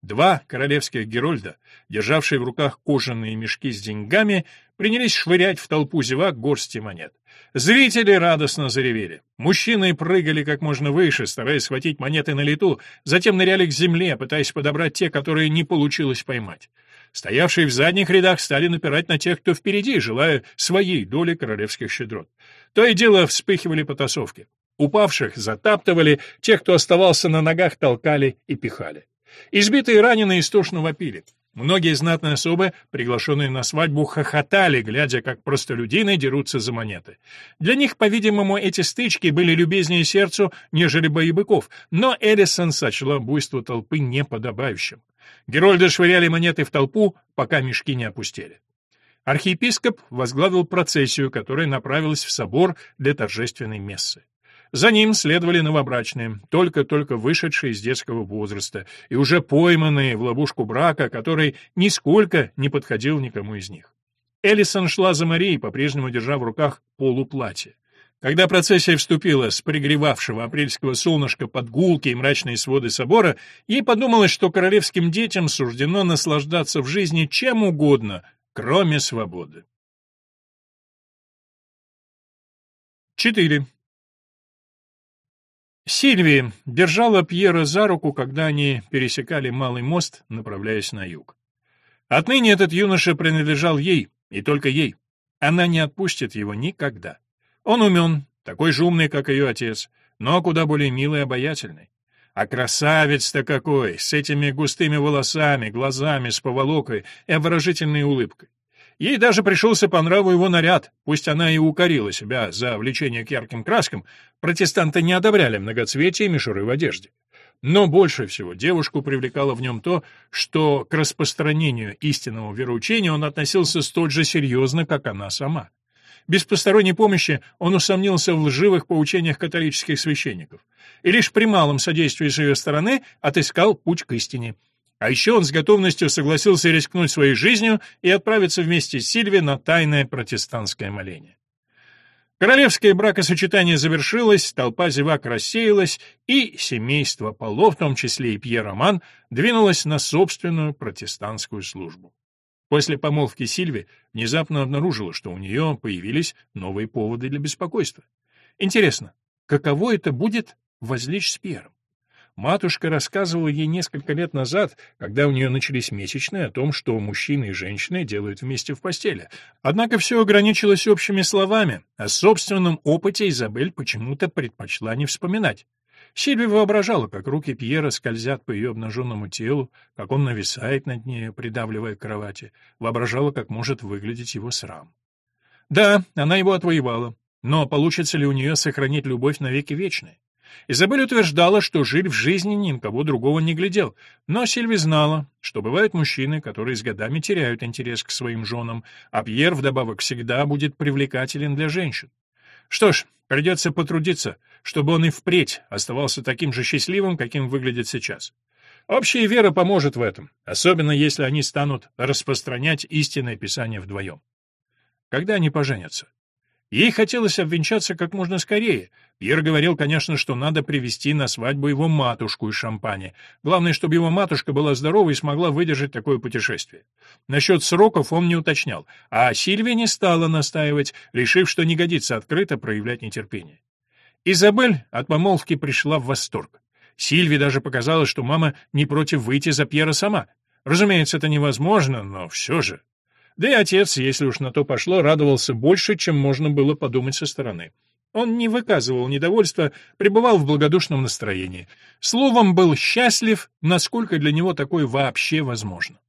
Два королевских герольда, державшие в руках кожаные мешки с деньгами, принялись швырять в толпу зевак горсти монет. Зрители радостно заревели. Мужчины прыгали как можно выше, стараясь схватить монеты на лету, затем ныряли к земле, пытаясь подобрать те, которые не получилось поймать. Стоявшие в задних рядах стали напирать на тех, кто впереди, желая своей доли королевских щедрот. То и дело вспыхивали потасовки. Упавших затаптывали, тех, кто оставался на ногах, толкали и пихали. Избитые и раненые истошно вопили. Многие знатные особы, приглашенные на свадьбу, хохотали, глядя, как простолюдины дерутся за монеты. Для них, по-видимому, эти стычки были любезнее сердцу, нежели бои быков, но Эллисон сочла буйство толпы неподобающим. Герольды швыряли монеты в толпу, пока мешки не опустели. Архиепископ возглавил процессию, которая направилась в собор для торжественной мессы. За ним следовали новобрачные, только-только вышедшие из детского возраста и уже пойманные в ловушку брака, который нисколько не подходил никому из них. Эллисон шла за Марией, по-прежнему держа в руках полуплатье. Когда процессия вступила с пригревавшего апрельского солнышка под гулки и мрачные своды собора, ей подумалось, что королевским детям суждено наслаждаться в жизни чем угодно, кроме свободы. 4. Сильвия держала Пьера за руку, когда они пересекали Малый мост, направляясь на юг. Отныне этот юноша принадлежал ей, и только ей. Она не отпустит его никогда. Он умен, такой же умный, как ее отец, но куда более милый и обаятельный. А красавец-то какой, с этими густыми волосами, глазами, с поволокой и обворожительной улыбкой. Ей даже пришелся по нраву его наряд, пусть она и укорила себя за влечение к ярким краскам, протестанты не одобряли многоцветие и мишуры в одежде. Но больше всего девушку привлекало в нем то, что к распространению истинного вероучения он относился столь же серьезно, как она сама. Без посторонней помощи он усомнился в лживых поучениях католических священников и лишь при малом содействии с ее стороны отыскал путь к истине — а еще он с готовностью согласился рискнуть своей жизнью и отправиться вместе с Сильви на тайное протестантское моление. Королевское бракосочетание завершилось, толпа зевак рассеялась, и семейство Поло, в том числе и Пьер Роман, двинулось на собственную протестантскую службу. После помолвки Сильви внезапно обнаружила, что у нее появились новые поводы для беспокойства. Интересно, каково это будет возлечь с Пьером? Матушка рассказывала ей несколько лет назад, когда у нее начались месячные, о том, что мужчины и женщины делают вместе в постели. Однако все ограничилось общими словами, о собственном опыте Изабель почему-то предпочла не вспоминать. Сильви воображала, как руки Пьера скользят по ее обнаженному телу, как он нависает над ней, придавливая к кровати, воображала, как может выглядеть его срам. Да, она его отвоевала, но получится ли у нее сохранить любовь навеки вечной? Изабель утверждала, что Жиль в жизни ни на кого другого не глядел, но Сильви знала, что бывают мужчины, которые с годами теряют интерес к своим женам, а Пьер вдобавок всегда будет привлекателен для женщин. Что ж, придется потрудиться, чтобы он и впредь оставался таким же счастливым, каким выглядит сейчас. Общая вера поможет в этом, особенно если они станут распространять истинное Писание вдвоем. Когда они поженятся? Ей хотелось обвенчаться как можно скорее. Пьер говорил, конечно, что надо привести на свадьбу его матушку из Шампани. Главное, чтобы его матушка была здорова и смогла выдержать такое путешествие. Насчет сроков он не уточнял, а Сильвия не стала настаивать, решив, что не годится открыто проявлять нетерпение. Изабель от помолвки пришла в восторг. Сильве даже показалось, что мама не против выйти за Пьера сама. Разумеется, это невозможно, но все же. Да и отец, если уж на то пошло, радовался больше, чем можно было подумать со стороны. Он не выказывал недовольства, пребывал в благодушном настроении. Словом, был счастлив, насколько для него такое вообще возможно.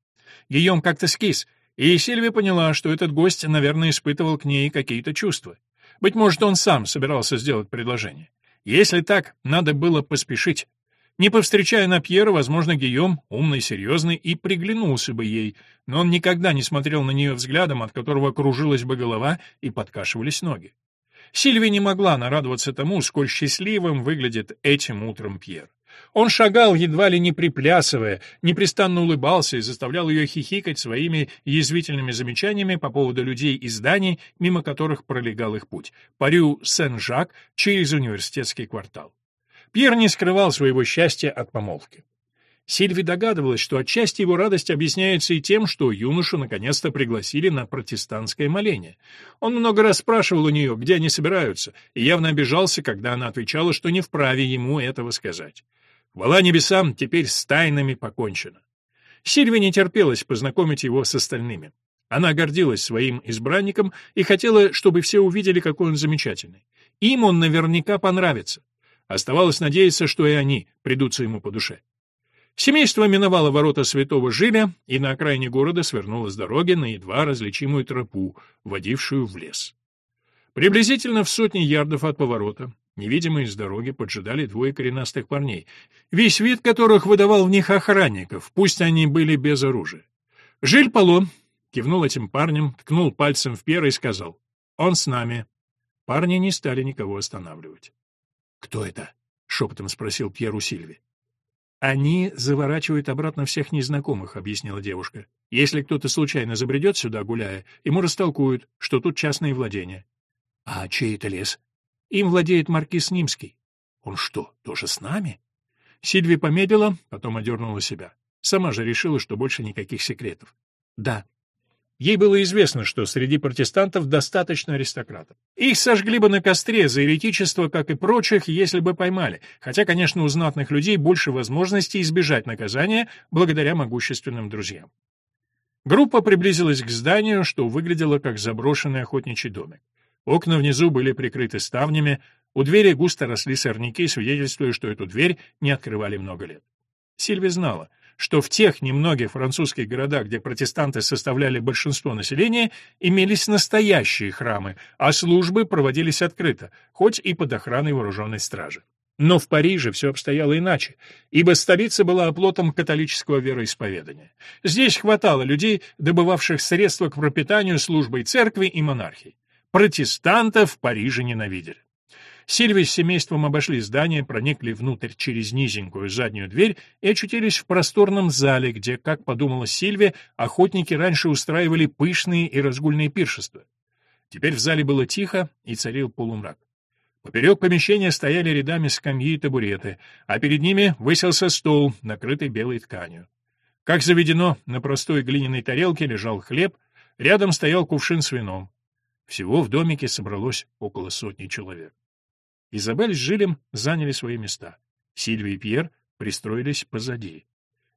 Гийом как-то скис, и Сильвия поняла, что этот гость, наверное, испытывал к ней какие-то чувства. Быть может, он сам собирался сделать предложение. Если так, надо было поспешить. Не повстречая на Пьера, возможно, Гийом, умный, серьезный, и приглянулся бы ей, но он никогда не смотрел на нее взглядом, от которого кружилась бы голова и подкашивались ноги. Сильвия не могла нарадоваться тому, сколь счастливым выглядит этим утром Пьер. Он шагал, едва ли не приплясывая, непрестанно улыбался и заставлял ее хихикать своими язвительными замечаниями по поводу людей и зданий, мимо которых пролегал их путь. Парю Сен-Жак через университетский квартал. Пьер не скрывал своего счастья от помолвки. Сильви догадывалась, что отчасти его радость объясняется и тем, что юношу наконец-то пригласили на протестантское моление. Он много раз спрашивал у нее, где они собираются, и явно обижался, когда она отвечала, что не вправе ему этого сказать. Хвала небесам, теперь с тайнами покончено. Сильве не терпелось познакомить его с остальными. Она гордилась своим избранником и хотела, чтобы все увидели, какой он замечательный. Им он наверняка понравится. Оставалось надеяться, что и они придутся ему по душе. Семейство миновало ворота Святого Жиля и на окраине города свернуло с дороги на едва различимую тропу, водившую в лес. Приблизительно в сотне ярдов от поворота Невидимые с дороги поджидали двое коренастых парней, весь вид которых выдавал в них охранников, пусть они были без оружия. Жиль Пало кивнул этим парнем, ткнул пальцем в Пьера и сказал «Он с нами». Парни не стали никого останавливать. «Кто это?» — шепотом спросил Пьер у Сильви. «Они заворачивают обратно всех незнакомых», — объяснила девушка. «Если кто-то случайно забредет сюда, гуляя, ему растолкуют, что тут частные владения». «А чей это лес?» Им владеет маркиз Нимский. Он что, тоже с нами? Сильви помедлила, потом одернула себя. Сама же решила, что больше никаких секретов. Да. Ей было известно, что среди протестантов достаточно аристократов. Их сожгли бы на костре за еретичество, как и прочих, если бы поймали, хотя, конечно, у знатных людей больше возможностей избежать наказания благодаря могущественным друзьям. Группа приблизилась к зданию, что выглядело как заброшенный охотничий домик. Окна внизу были прикрыты ставнями, у двери густо росли сорняки, свидетельствуя, что эту дверь не открывали много лет. Сильви знала, что в тех немногих французских городах, где протестанты составляли большинство населения, имелись настоящие храмы, а службы проводились открыто, хоть и под охраной вооруженной стражи. Но в Париже все обстояло иначе, ибо столица была оплотом католического вероисповедания. Здесь хватало людей, добывавших средства к пропитанию службой церкви и монархии. Протестантов в Париже ненавидели. Сильвия с семейством обошли здание, проникли внутрь через низенькую заднюю дверь и очутились в просторном зале, где, как подумала Сильвия, охотники раньше устраивали пышные и разгульные пиршества. Теперь в зале было тихо и царил полумрак. Поперек помещения стояли рядами скамьи и табуреты, а перед ними высился стол, накрытый белой тканью. Как заведено, на простой глиняной тарелке лежал хлеб, рядом стоял кувшин с вином. Всего в домике собралось около сотни человек. Изабель с Жилем заняли свои места. Сильвия и Пьер пристроились позади.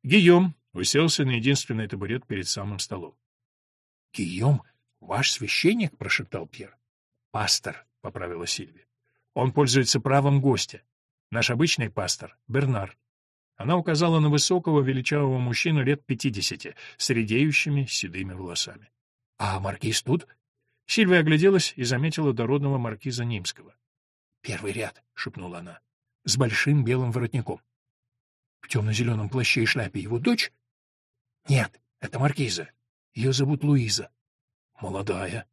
Гийом уселся на единственный табурет перед самым столом. — Гийом, ваш священник? — прошептал Пьер. — Пастор, — поправила Сильвия. — Он пользуется правом гостя. Наш обычный пастор — Бернар. Она указала на высокого величавого мужчину лет пятидесяти, с редеющими седыми волосами. — А маркиз тут? Сильвия огляделась и заметила дородного маркиза Нимского. «Первый ряд», — шепнула она, — «с большим белым воротником». «В темно-зеленом плаще и шляпе его дочь?» «Нет, это маркиза. Ее зовут Луиза. Молодая.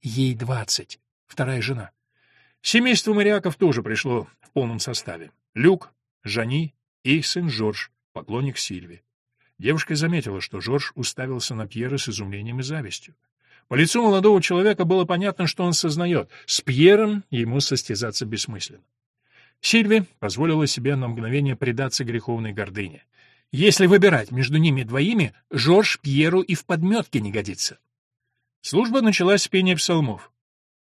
Ей двадцать. Вторая жена». Семейство моряков тоже пришло в полном составе. Люк, Жани и сын Жорж, поклонник Сильви. Девушка заметила, что Жорж уставился на Пьера с изумлением и завистью. По лицу молодого человека было понятно, что он сознает, с Пьером ему состязаться бессмысленно. Сильви позволила себе на мгновение предаться греховной гордыне. Если выбирать между ними двоими, Жорж Пьеру и в подметке не годится. Служба началась с пения псалмов.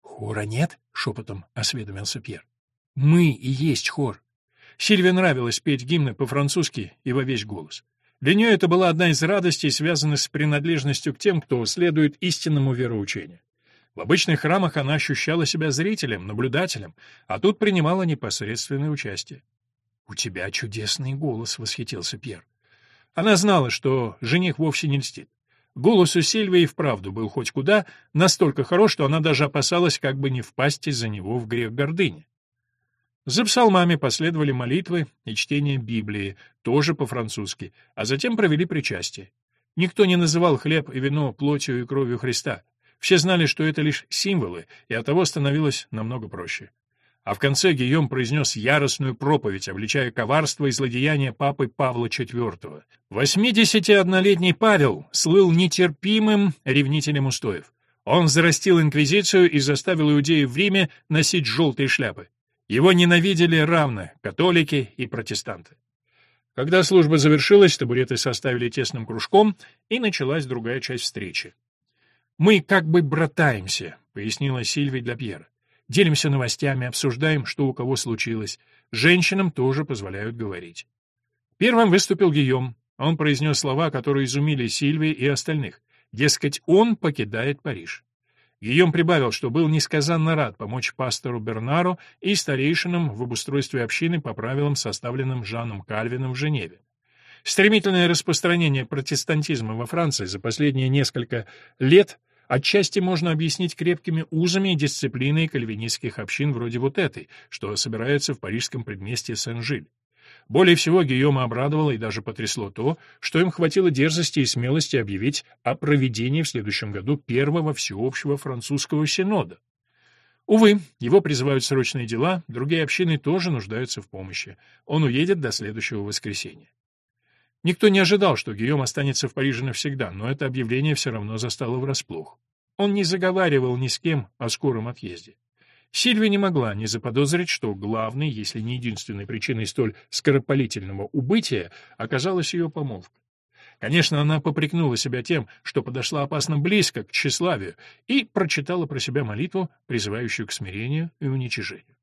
«Хора нет?» — шепотом осведомился Пьер. «Мы и есть хор». Сильве нравилось петь гимны по-французски и во весь голос. Для нее это была одна из радостей, связанных с принадлежностью к тем, кто следует истинному вероучению. В обычных храмах она ощущала себя зрителем, наблюдателем, а тут принимала непосредственное участие. «У тебя чудесный голос», — восхитился Пьер. Она знала, что жених вовсе не льстит. Голос у Сильвии вправду был хоть куда, настолько хорош, что она даже опасалась как бы не впасть из-за него в грех гордыни. За псалмами последовали молитвы и чтение Библии, тоже по-французски, а затем провели причастие. Никто не называл хлеб и вино плотью и кровью Христа. Все знали, что это лишь символы, и оттого становилось намного проще. А в конце Гийом произнес яростную проповедь, обличая коварство и злодеяние папы Павла IV. 81-летний Павел слыл нетерпимым ревнителем устоев. Он зарастил инквизицию и заставил иудеев в Риме носить желтые шляпы. Его ненавидели равно католики и протестанты. Когда служба завершилась, табуреты составили тесным кружком, и началась другая часть встречи. «Мы как бы братаемся», — пояснила Сильвия для Пьера. Делимся новостями, обсуждаем, что у кого случилось. Женщинам тоже позволяют говорить. Первым выступил Гийом. Он произнес слова, которые изумили Сильвии и остальных. Дескать, он покидает Париж. Гийом прибавил, что был несказанно рад помочь пастору Бернару и старейшинам в обустройстве общины по правилам, составленным Жаном Кальвином в Женеве. Стремительное распространение протестантизма во Франции за последние несколько лет отчасти можно объяснить крепкими узами и дисциплиной кальвинистских общин вроде вот этой, что собирается в парижском предместье Сен-Жиль. Более всего Гийома обрадовало и даже потрясло то, что им хватило дерзости и смелости объявить о проведении в следующем году первого всеобщего французского синода. Увы, его призывают срочные дела, другие общины тоже нуждаются в помощи. Он уедет до следующего воскресенья. Никто не ожидал, что Гийом останется в Париже навсегда, но это объявление все равно застало врасплох. Он не заговаривал ни с кем о скором отъезде. Сильвия не могла не заподозрить, что главной, если не единственной причиной столь скоропалительного убытия оказалась ее помолвка. Конечно, она попрекнула себя тем, что подошла опасно близко к тщеславию, и прочитала про себя молитву, призывающую к смирению и уничижению.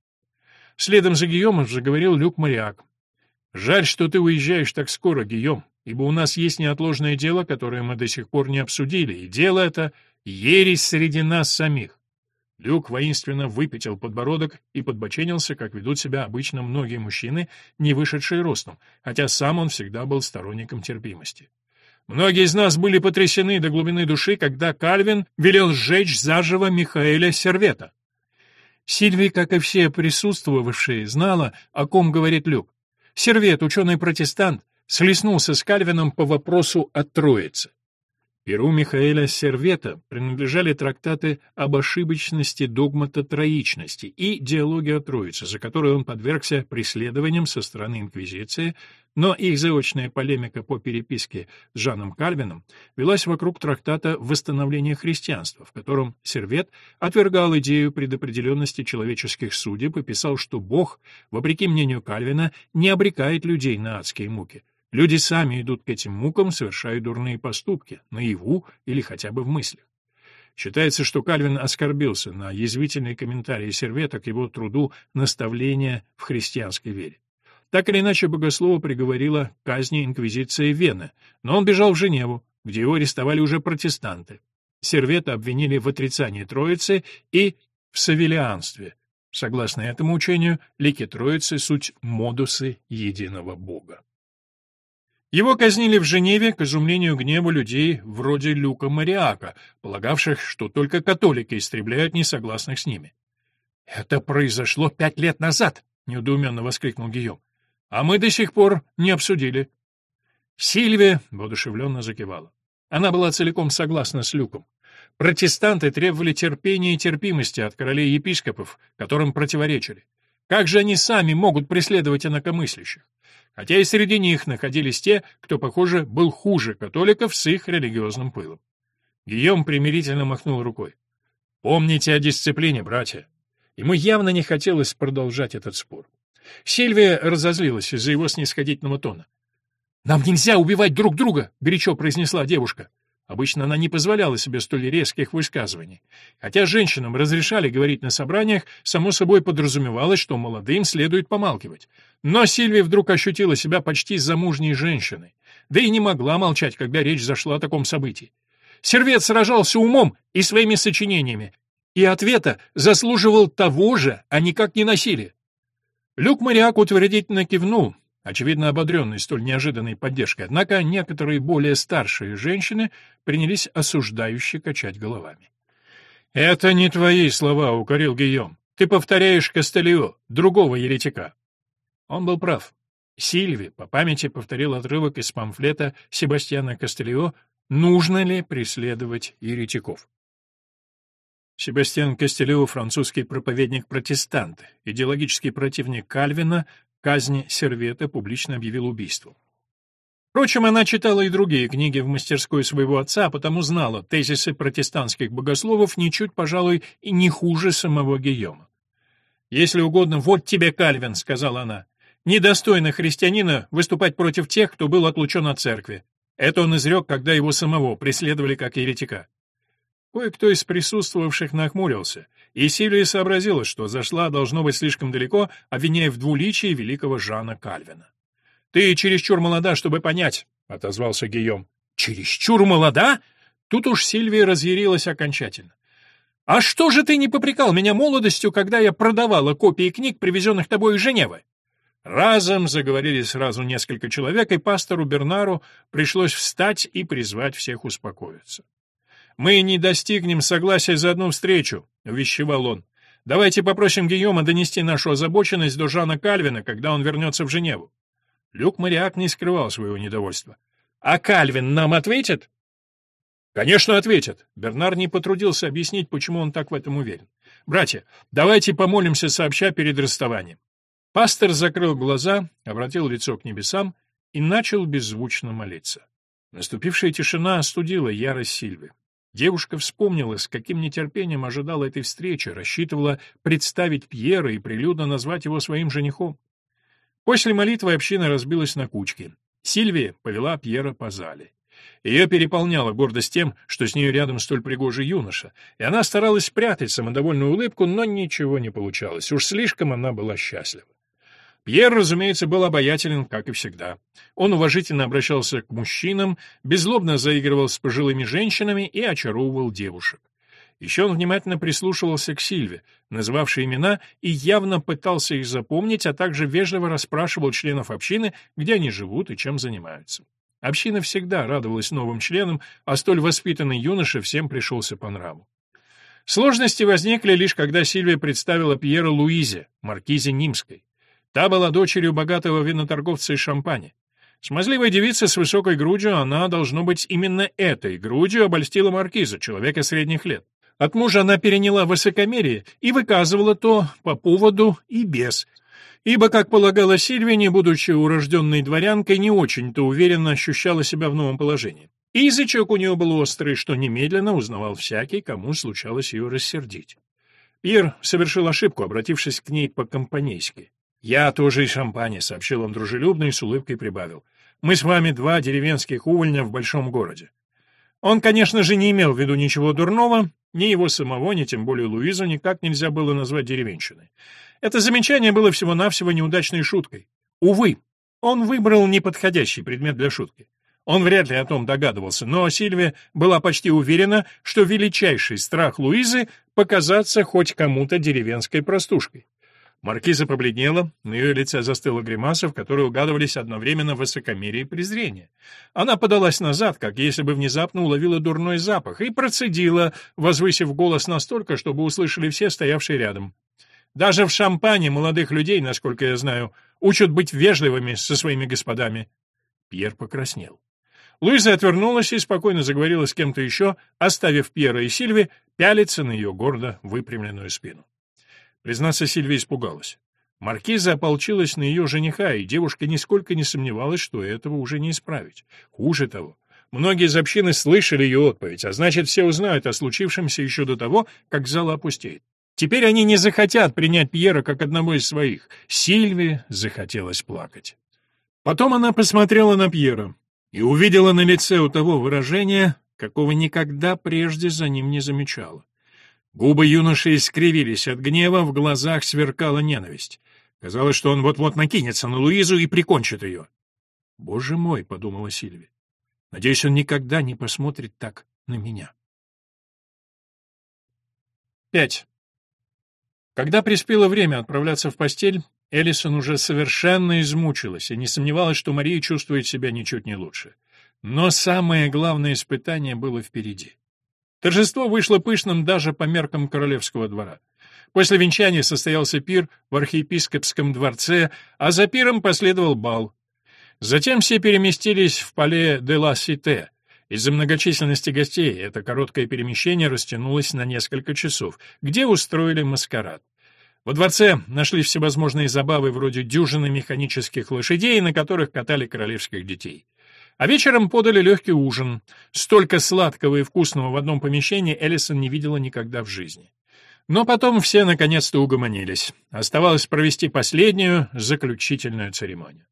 Следом за Гийомом заговорил Люк Мариак, Жаль, что ты уезжаешь так скоро, Гийом, ибо у нас есть неотложное дело, которое мы до сих пор не обсудили, и дело это — ересь среди нас самих. Люк воинственно выпятил подбородок и подбоченился, как ведут себя обычно многие мужчины, не вышедшие ростом, хотя сам он всегда был сторонником терпимости. Многие из нас были потрясены до глубины души, когда Кальвин велел сжечь заживо Михаэля Сервета. Сильвия, как и все присутствовавшие, знала, о ком говорит Люк. Сервет, ученый-протестант, слеснулся с Кальвином по вопросу о Троице. Перу Михаэля Сервета принадлежали трактаты об ошибочности догмата троичности и диалоги о Троице, за которые он подвергся преследованиям со стороны Инквизиции, но их заочная полемика по переписке с Жаном Кальвином велась вокруг трактата «Восстановление христианства», в котором Сервет отвергал идею предопределенности человеческих судеб и писал, что Бог, вопреки мнению Кальвина, не обрекает людей на адские муки. Люди сами идут к этим мукам, совершая дурные поступки, наяву или хотя бы в мыслях. Считается, что Кальвин оскорбился на язвительные комментарии Сервета к его труду «Наставление в христианской вере». Так или иначе, богослова приговорила к казни инквизиции Вены, но он бежал в Женеву, где его арестовали уже протестанты. Сервета обвинили в отрицании Троицы и в савелианстве. Согласно этому учению, лики Троицы — суть модусы единого Бога. Его казнили в Женеве к изумлению гневу людей вроде Люка Мариака, полагавших, что только католики истребляют несогласных с ними. «Это произошло пять лет назад!» — неудуменно воскликнул Гийом. А мы до сих пор не обсудили. Сильвия воодушевленно закивала. Она была целиком согласна с Люком. Протестанты требовали терпения и терпимости от королей-епископов, которым противоречили. Как же они сами могут преследовать инакомыслящих? Хотя и среди них находились те, кто, похоже, был хуже католиков с их религиозным пылом. Гийом примирительно махнул рукой. «Помните о дисциплине, братья». Ему явно не хотелось продолжать этот спор. Сильвия разозлилась из-за его снисходительного тона. «Нам нельзя убивать друг друга!» — горячо произнесла девушка. Обычно она не позволяла себе столь резких высказываний. Хотя женщинам разрешали говорить на собраниях, само собой подразумевалось, что молодым следует помалкивать. Но Сильвия вдруг ощутила себя почти замужней женщиной. Да и не могла молчать, когда речь зашла о таком событии. Сервет сражался умом и своими сочинениями, и ответа заслуживал того же, а никак не насилия. Люк Мариак утвердительно кивнул, очевидно ободренный столь неожиданной поддержкой, однако некоторые более старшие женщины принялись осуждающе качать головами. «Это не твои слова», — укорил Гийом. «Ты повторяешь Костелио, другого еретика». Он был прав. Сильви по памяти повторил отрывок из памфлета Себастьяна Костелио «Нужно ли преследовать еретиков?». Себастьян Костелио, французский проповедник-протестант, идеологический противник Кальвина, казни Сервета публично объявил убийством. Впрочем, она читала и другие книги в мастерской своего отца, а потому знала тезисы протестантских богословов ничуть, пожалуй, и не хуже самого Гийома. «Если угодно, вот тебе Кальвин», — сказала она. «Недостойно христианина выступать против тех, кто был отлучен от церкви. Это он изрек, когда его самого преследовали как еретика». Кое-кто из присутствовавших нахмурился, и Сильвия сообразила, что зашла, должно быть, слишком далеко, обвиняя в двуличии великого Жана Кальвина. «Ты чересчур молода, чтобы понять», — отозвался Гийом. «Чересчур молода?» Тут уж Сильвия разъярилась окончательно. «А что же ты не попрекал меня молодостью, когда я продавала копии книг, привезенных тобой из Женевы?» Разом заговорили сразу несколько человек, и пастору Бернару пришлось встать и призвать всех успокоиться. «Мы не достигнем согласия за одну встречу», — увещевал он. «Давайте попросим Гийома донести нашу озабоченность до Жана Кальвина, когда он вернется в Женеву». Люк Мариак не скрывал своего недовольства. «А Кальвин нам ответит?» «Конечно, ответит». Бернар не потрудился объяснить, почему он так в этом уверен. «Братья, давайте помолимся сообща перед расставанием». Пастор закрыл глаза, обратил лицо к небесам и начал беззвучно молиться. Наступившая тишина остудила ярость Сильвы. Девушка вспомнила, с каким нетерпением ожидала этой встречи, рассчитывала представить Пьера и прилюдно назвать его своим женихом. После молитвы община разбилась на кучки. Сильвия повела Пьера по зале. Ее переполняла гордость тем, что с нею рядом столь пригожий юноша, и она старалась спрятать самодовольную улыбку, но ничего не получалось. Уж слишком она была счастлива. Пьер, разумеется, был обаятелен, как и всегда. Он уважительно обращался к мужчинам, беззлобно заигрывал с пожилыми женщинами и очаровывал девушек. Еще он внимательно прислушивался к Сильве, называвшей имена, и явно пытался их запомнить, а также вежливо расспрашивал членов общины, где они живут и чем занимаются. Община всегда радовалась новым членам, а столь воспитанный юноша всем пришелся по нраву. Сложности возникли лишь когда Сильвия представила Пьера Луизе, маркизе Нимской. Та была дочерью богатого виноторговца из Шампани. Смазливая девица с высокой грудью, она, должно быть, именно этой грудью обольстила маркиза, человека средних лет. От мужа она переняла высокомерие и выказывала то по поводу и без. Ибо, как полагала Сильвия, будучи урожденной дворянкой, не очень-то уверенно ощущала себя в новом положении. И язычок у нее был острый, что немедленно узнавал всякий, кому случалось ее рассердить. Пьер совершил ошибку, обратившись к ней по-компанейски. «Я тоже из шампани», — сообщил он дружелюбно и с улыбкой прибавил. «Мы с вами два деревенских увольня в большом городе». Он, конечно же, не имел в виду ничего дурного, ни его самого, ни тем более Луизу никак нельзя было назвать деревенщиной. Это замечание было всего-навсего неудачной шуткой. Увы, он выбрал неподходящий предмет для шутки. Он вряд ли о том догадывался, но Сильвия была почти уверена, что величайший страх Луизы — показаться хоть кому-то деревенской простушкой. Маркиза побледнела, на ее лице застыла гримаса, в которой угадывались одновременно высокомерие и презрение. Она подалась назад, как если бы внезапно уловила дурной запах, и процедила, возвысив голос настолько, чтобы услышали все стоявшие рядом. «Даже в шампане молодых людей, насколько я знаю, учат быть вежливыми со своими господами». Пьер покраснел. Луиза отвернулась и спокойно заговорила с кем-то еще, оставив Пьера и Сильви пялиться на ее гордо выпрямленную спину. Признаться, Сильвия испугалась. Маркиза ополчилась на ее жениха, и девушка нисколько не сомневалась, что этого уже не исправить. Хуже того, многие из общины слышали ее отповедь, а значит, все узнают о случившемся еще до того, как зал опустеет. Теперь они не захотят принять Пьера как одного из своих. Сильвии захотелось плакать. Потом она посмотрела на Пьера и увидела на лице у того выражение, какого никогда прежде за ним не замечала. Губы юноши искривились от гнева, в глазах сверкала ненависть. Казалось, что он вот-вот накинется на Луизу и прикончит ее. «Боже мой!» — подумала Сильви. «Надеюсь, он никогда не посмотрит так на меня». Пять. Когда приспело время отправляться в постель, Эллисон уже совершенно измучилась и не сомневалась, что Мария чувствует себя ничуть не лучше. Но самое главное испытание было впереди. Торжество вышло пышным даже по меркам королевского двора. После венчания состоялся пир в архиепископском дворце, а за пиром последовал бал. Затем все переместились в пале де ла Сите. Из-за многочисленности гостей это короткое перемещение растянулось на несколько часов, где устроили маскарад. Во дворце нашли всевозможные забавы вроде дюжины механических лошадей, на которых катали королевских детей. А вечером подали легкий ужин. Столько сладкого и вкусного в одном помещении Эллисон не видела никогда в жизни. Но потом все наконец-то угомонились. Оставалось провести последнюю, заключительную церемонию.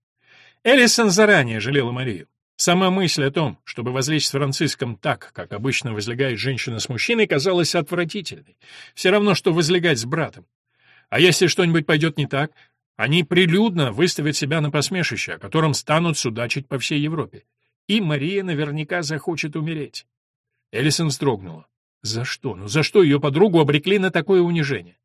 Эллисон заранее жалела Марию. Сама мысль о том, чтобы возлечь с Франциском так, как обычно возлегает женщина с мужчиной, казалась отвратительной. Все равно, что возлегать с братом. А если что-нибудь пойдет не так, они прилюдно выставят себя на посмешище, о котором станут судачить по всей Европе. И Мария наверняка захочет умереть. Эллисон вздрогнула. За что? Ну за что ее подругу обрекли на такое унижение?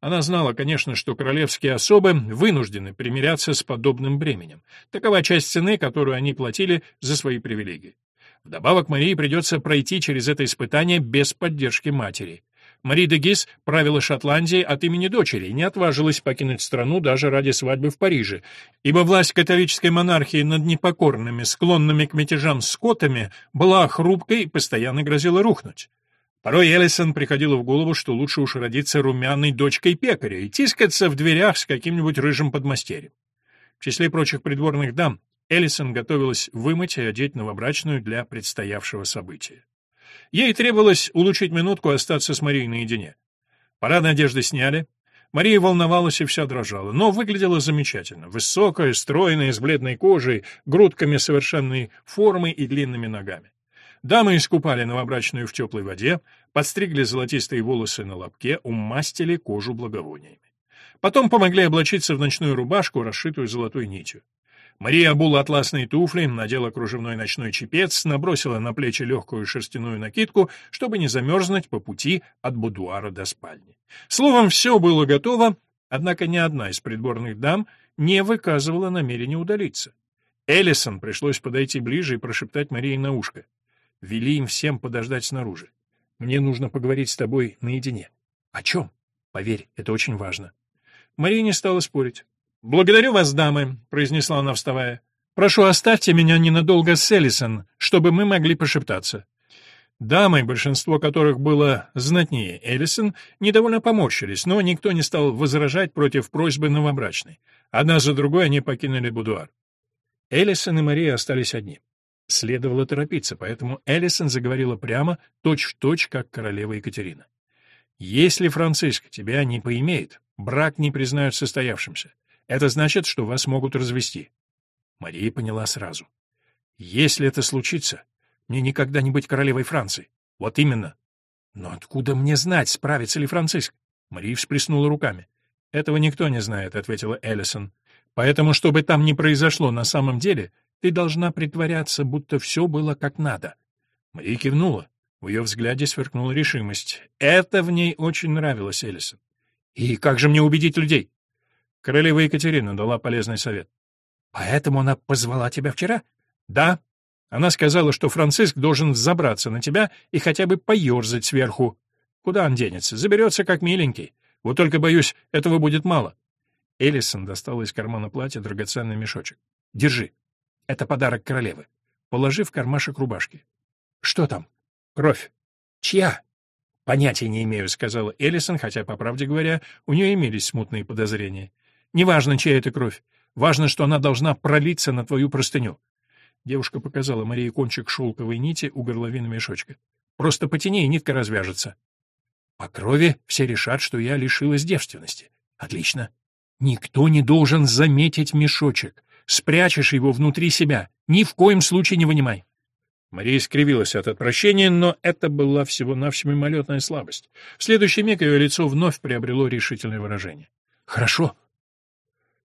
Она знала, конечно, что королевские особы вынуждены примиряться с подобным бременем. Такова часть цены, которую они платили за свои привилегии. Вдобавок Марии придется пройти через это испытание без поддержки матери. Мари де Гис правила Шотландией от имени дочери и не отважилась покинуть страну даже ради свадьбы в Париже, ибо власть католической монархии над непокорными, склонными к мятежам скотами была хрупкой и постоянно грозила рухнуть. Порой Эллисон приходило в голову, что лучше уж родиться румяной дочкой пекаря и тискаться в дверях с каким-нибудь рыжим подмастерьем. В числе прочих придворных дам Эллисон готовилась вымыть и одеть новобрачную для предстоявшего события. Ей требовалось улучшить минутку остаться с Марией наедине. Парадные одежды сняли. Мария волновалась и вся дрожала, но выглядела замечательно. Высокая, стройная, с бледной кожей, грудками совершенной формы и длинными ногами. Дамы искупали новобрачную в теплой воде, подстригли золотистые волосы на лобке, умастили кожу благовониями. Потом помогли облачиться в ночную рубашку, расшитую золотой нитью. Мария обула атласные туфли, надела кружевной ночной чепец, набросила на плечи легкую шерстяную накидку, чтобы не замерзнуть по пути от будуара до спальни. Словом, все было готово, однако ни одна из придворных дам не выказывала намерения удалиться. Эллисон пришлось подойти ближе и прошептать Марии на ушко. Вели им всем подождать снаружи. Мне нужно поговорить с тобой наедине. О чем? Поверь, это очень важно. Мария не стала спорить. «Благодарю вас, дамы», — произнесла она, вставая. «Прошу, оставьте меня ненадолго с Эллисон, чтобы мы могли пошептаться». Дамы, большинство которых было знатнее Эллисон, недовольно поморщились, но никто не стал возражать против просьбы новобрачной. Одна за другой они покинули будуар. Эллисон и Мария остались одни. Следовало торопиться, поэтому Эллисон заговорила прямо, точь-в-точь, точь, как королева Екатерина. «Если Франциск тебя не поимеет, брак не признают состоявшимся. Это значит, что вас могут развести. Мария поняла сразу. Если это случится, мне никогда не быть королевой Франции. Вот именно. Но откуда мне знать, справится ли Франциск? Мария всплеснула руками. Этого никто не знает, ответила Эллисон. Поэтому, чтобы там не произошло на самом деле, ты должна притворяться, будто все было как надо. Мария кивнула. В ее взгляде сверкнула решимость. Это в ней очень нравилось Эллисон. И как же мне убедить людей? Королева Екатерина дала полезный совет. Поэтому она позвала тебя вчера? Да. Она сказала, что Франциск должен забраться на тебя и хотя бы поерзать сверху. Куда он денется? Заберется как миленький. Вот только, боюсь, этого будет мало. Элисон достала из кармана платья драгоценный мешочек. Держи. Это подарок королевы. Положи в кармашек рубашки. Что там? Кровь. Чья? Понятия не имею, сказала Элисон, хотя, по правде говоря, у нее имелись смутные подозрения. Неважно, чья это кровь. Важно, что она должна пролиться на твою простыню. Девушка показала Марии кончик шелковой нити у горловины мешочка. Просто потяни, и нитка развяжется. По крови все решат, что я лишилась девственности. Отлично. Никто не должен заметить мешочек. Спрячешь его внутри себя. Ни в коем случае не вынимай. Мария скривилась от отвращения, но это была всего-навсего мимолетная слабость. В следующий миг ее лицо вновь приобрело решительное выражение. «Хорошо»,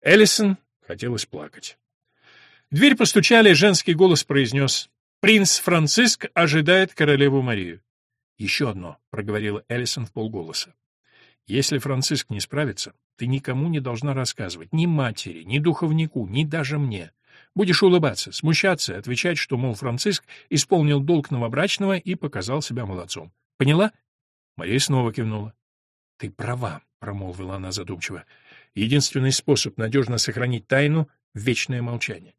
Эллисон хотелось плакать. В дверь постучали, женский голос произнес «Принц Франциск ожидает королеву Марию». «Еще одно», — проговорила Эллисон в полголоса. «Если Франциск не справится, ты никому не должна рассказывать, ни матери, ни духовнику, ни даже мне. Будешь улыбаться, смущаться, отвечать, что, мол, Франциск исполнил долг новобрачного и показал себя молодцом. Поняла?» Мария снова кивнула. «Ты права», — промолвила она задумчиво. «Единственный способ надежно сохранить тайну — вечное молчание».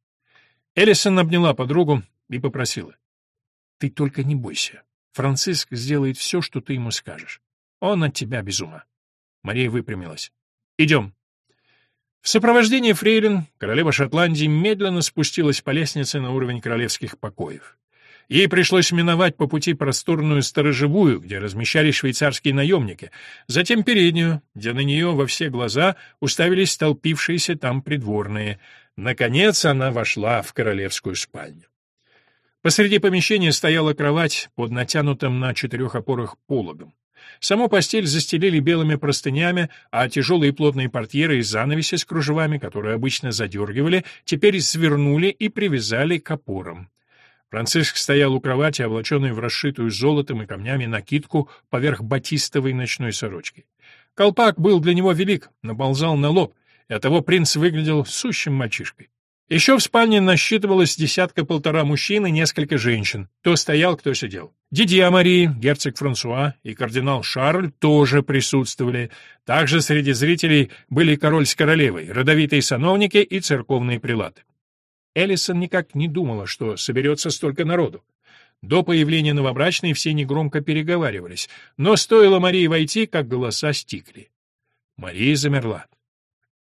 Эллисон обняла подругу и попросила. «Ты только не бойся. Франциск сделает все, что ты ему скажешь. Он от тебя без ума». Мария выпрямилась. «Идем». В сопровождении фрейлин королева Шотландии медленно спустилась по лестнице на уровень королевских покоев. Ей пришлось миновать по пути просторную сторожевую, где размещались швейцарские наемники, затем переднюю, где на нее во все глаза уставились столпившиеся там придворные. Наконец она вошла в королевскую спальню. Посреди помещения стояла кровать под натянутым на четырех опорах пологом. Саму постель застелили белыми простынями, а тяжелые плотные портьеры и занавеси с кружевами, которые обычно задергивали, теперь свернули и привязали к опорам. Франциск стоял у кровати, облаченный в расшитую золотом и камнями накидку поверх батистовой ночной сорочки. Колпак был для него велик, наползал на лоб, и оттого принц выглядел сущим мальчишкой. Еще в спальне насчитывалось десятка-полтора мужчин и несколько женщин. Кто стоял, кто сидел. Дидье Мари, герцог Франсуа и кардинал Шарль тоже присутствовали. Также среди зрителей были король с королевой, родовитые сановники и церковные прилаты. Эллисон никак не думала, что соберется столько народу. До появления новобрачной все негромко переговаривались, но стоило Марии войти, как голоса стихли. Мария замерла.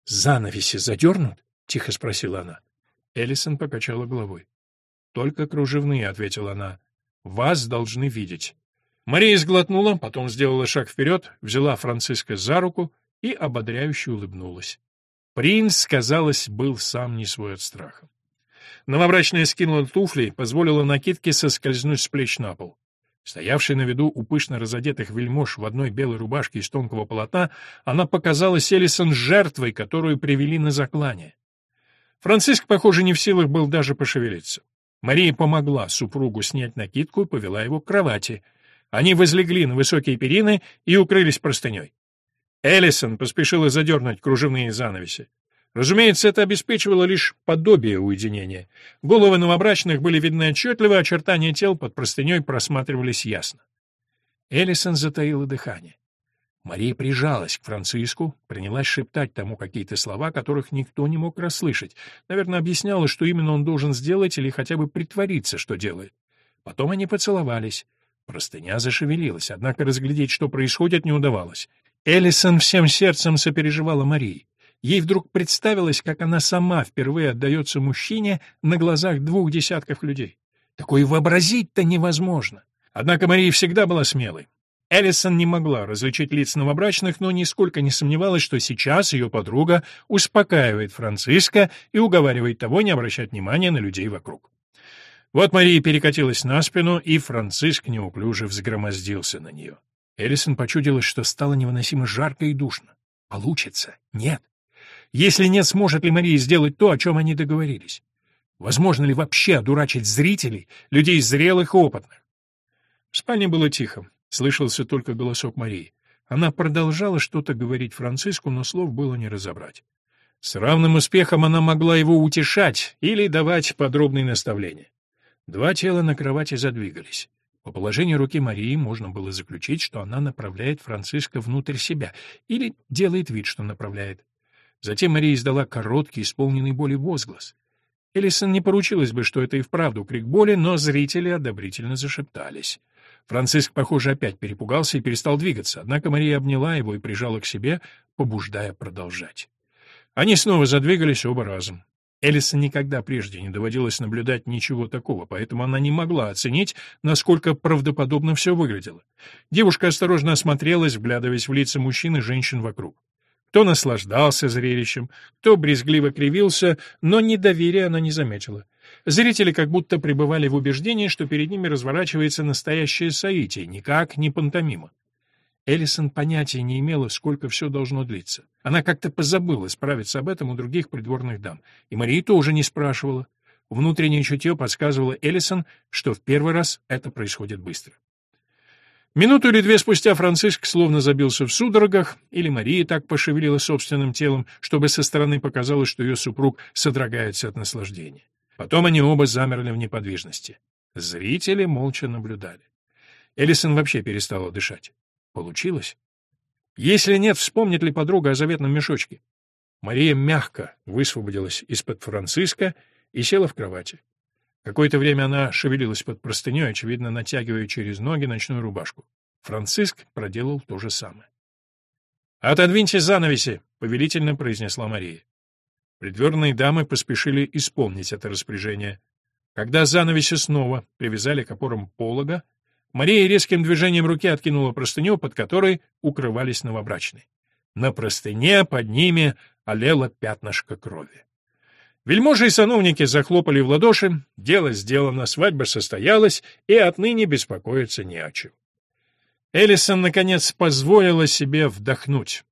«Занавеси задернут?» — тихо спросила она. Эллисон покачала головой. «Только кружевные», — ответила она. «Вас должны видеть». Мария сглотнула, потом сделала шаг вперед, взяла Франциска за руку и ободряюще улыбнулась. Принц, казалось, был сам не свой от страха. Новобрачная скинула туфли, позволила накидке соскользнуть с плеч на пол. Стоявший на виду у пышно разодетых вельмож в одной белой рубашке из тонкого полотна, она показала Селисон жертвой, которую привели на заклание. Франциск, похоже, не в силах был даже пошевелиться. Мария помогла супругу снять накидку и повела его к кровати. Они возлегли на высокие перины и укрылись простыней. Эллисон поспешила задернуть кружевные занавеси. Разумеется, это обеспечивало лишь подобие уединения. Головы новобрачных были видны отчетливо, очертания тел под простыней просматривались ясно. Эллисон затаила дыхание. Мария прижалась к Франциску, принялась шептать тому какие-то слова, которых никто не мог расслышать. Наверное, объясняла, что именно он должен сделать или хотя бы притвориться, что делает. Потом они поцеловались. Простыня зашевелилась, однако разглядеть, что происходит, не удавалось. Эллисон всем сердцем сопереживала Марии. Ей вдруг представилось, как она сама впервые отдается мужчине на глазах двух десятков людей. Такое вообразить-то невозможно. Однако Мария всегда была смелой. Эллисон не могла различить лиц новобрачных, но нисколько не сомневалась, что сейчас ее подруга успокаивает Франциска и уговаривает того не обращать внимания на людей вокруг. Вот Мария перекатилась на спину, и Франциск неуклюже взгромоздился на нее. Эллисон почудилась, что стало невыносимо жарко и душно. Получится? Нет. Если нет, сможет ли Мария сделать то, о чем они договорились? Возможно ли вообще одурачить зрителей, людей зрелых и опытных? В спальне было тихо. Слышался только голосок Марии. Она продолжала что-то говорить Франциску, но слов было не разобрать. С равным успехом она могла его утешать или давать подробные наставления. Два тела на кровати задвигались. По положению руки Марии можно было заключить, что она направляет Франциска внутрь себя или делает вид, что направляет. Затем Мария издала короткий, исполненный боли возглас. Элисон не поручилась бы, что это и вправду крик боли, но зрители одобрительно зашептались. Франциск, похоже, опять перепугался и перестал двигаться, однако Мария обняла его и прижала к себе, побуждая продолжать. Они снова задвигались оба разом. Элисон никогда прежде не доводилось наблюдать ничего такого, поэтому она не могла оценить, насколько правдоподобно все выглядело. Девушка осторожно осмотрелась, вглядываясь в лица мужчин и женщин вокруг. Кто наслаждался зрелищем, кто брезгливо кривился, но недоверия она не заметила. Зрители как будто пребывали в убеждении, что перед ними разворачивается настоящее соитие, никак не пантомима. Эллисон понятия не имела, сколько все должно длиться. Она как-то позабыла справиться об этом у других придворных дам, и Мария тоже не спрашивала. Внутреннее чутье подсказывало Эллисон, что в первый раз это происходит быстро. Минуту или две спустя Франциск словно забился в судорогах, или Мария так пошевелила собственным телом, чтобы со стороны показалось, что ее супруг содрогается от наслаждения. Потом они оба замерли в неподвижности. Зрители молча наблюдали. Эллисон вообще перестала дышать. Получилось? Если нет, вспомнит ли подруга о заветном мешочке? Мария мягко высвободилась из-под Франциска и села в кровати. Какое-то время она шевелилась под простыней, очевидно, натягивая через ноги ночную рубашку. Франциск проделал то же самое. «Отодвиньте занавеси!» — повелительно произнесла Мария. Придворные дамы поспешили исполнить это распоряжение. Когда занавеси снова привязали к опорам полога, Мария резким движением руки откинула простыню, под которой укрывались новобрачные. На простыне под ними олело пятнышко крови. Вельможи и сановники захлопали в ладоши, дело сделано, свадьба состоялась, и отныне беспокоиться не о чем. Эллисон, наконец, позволила себе вдохнуть.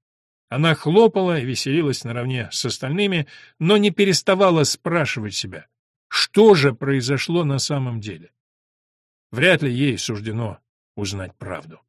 Она хлопала и веселилась наравне с остальными, но не переставала спрашивать себя, что же произошло на самом деле. Вряд ли ей суждено узнать правду.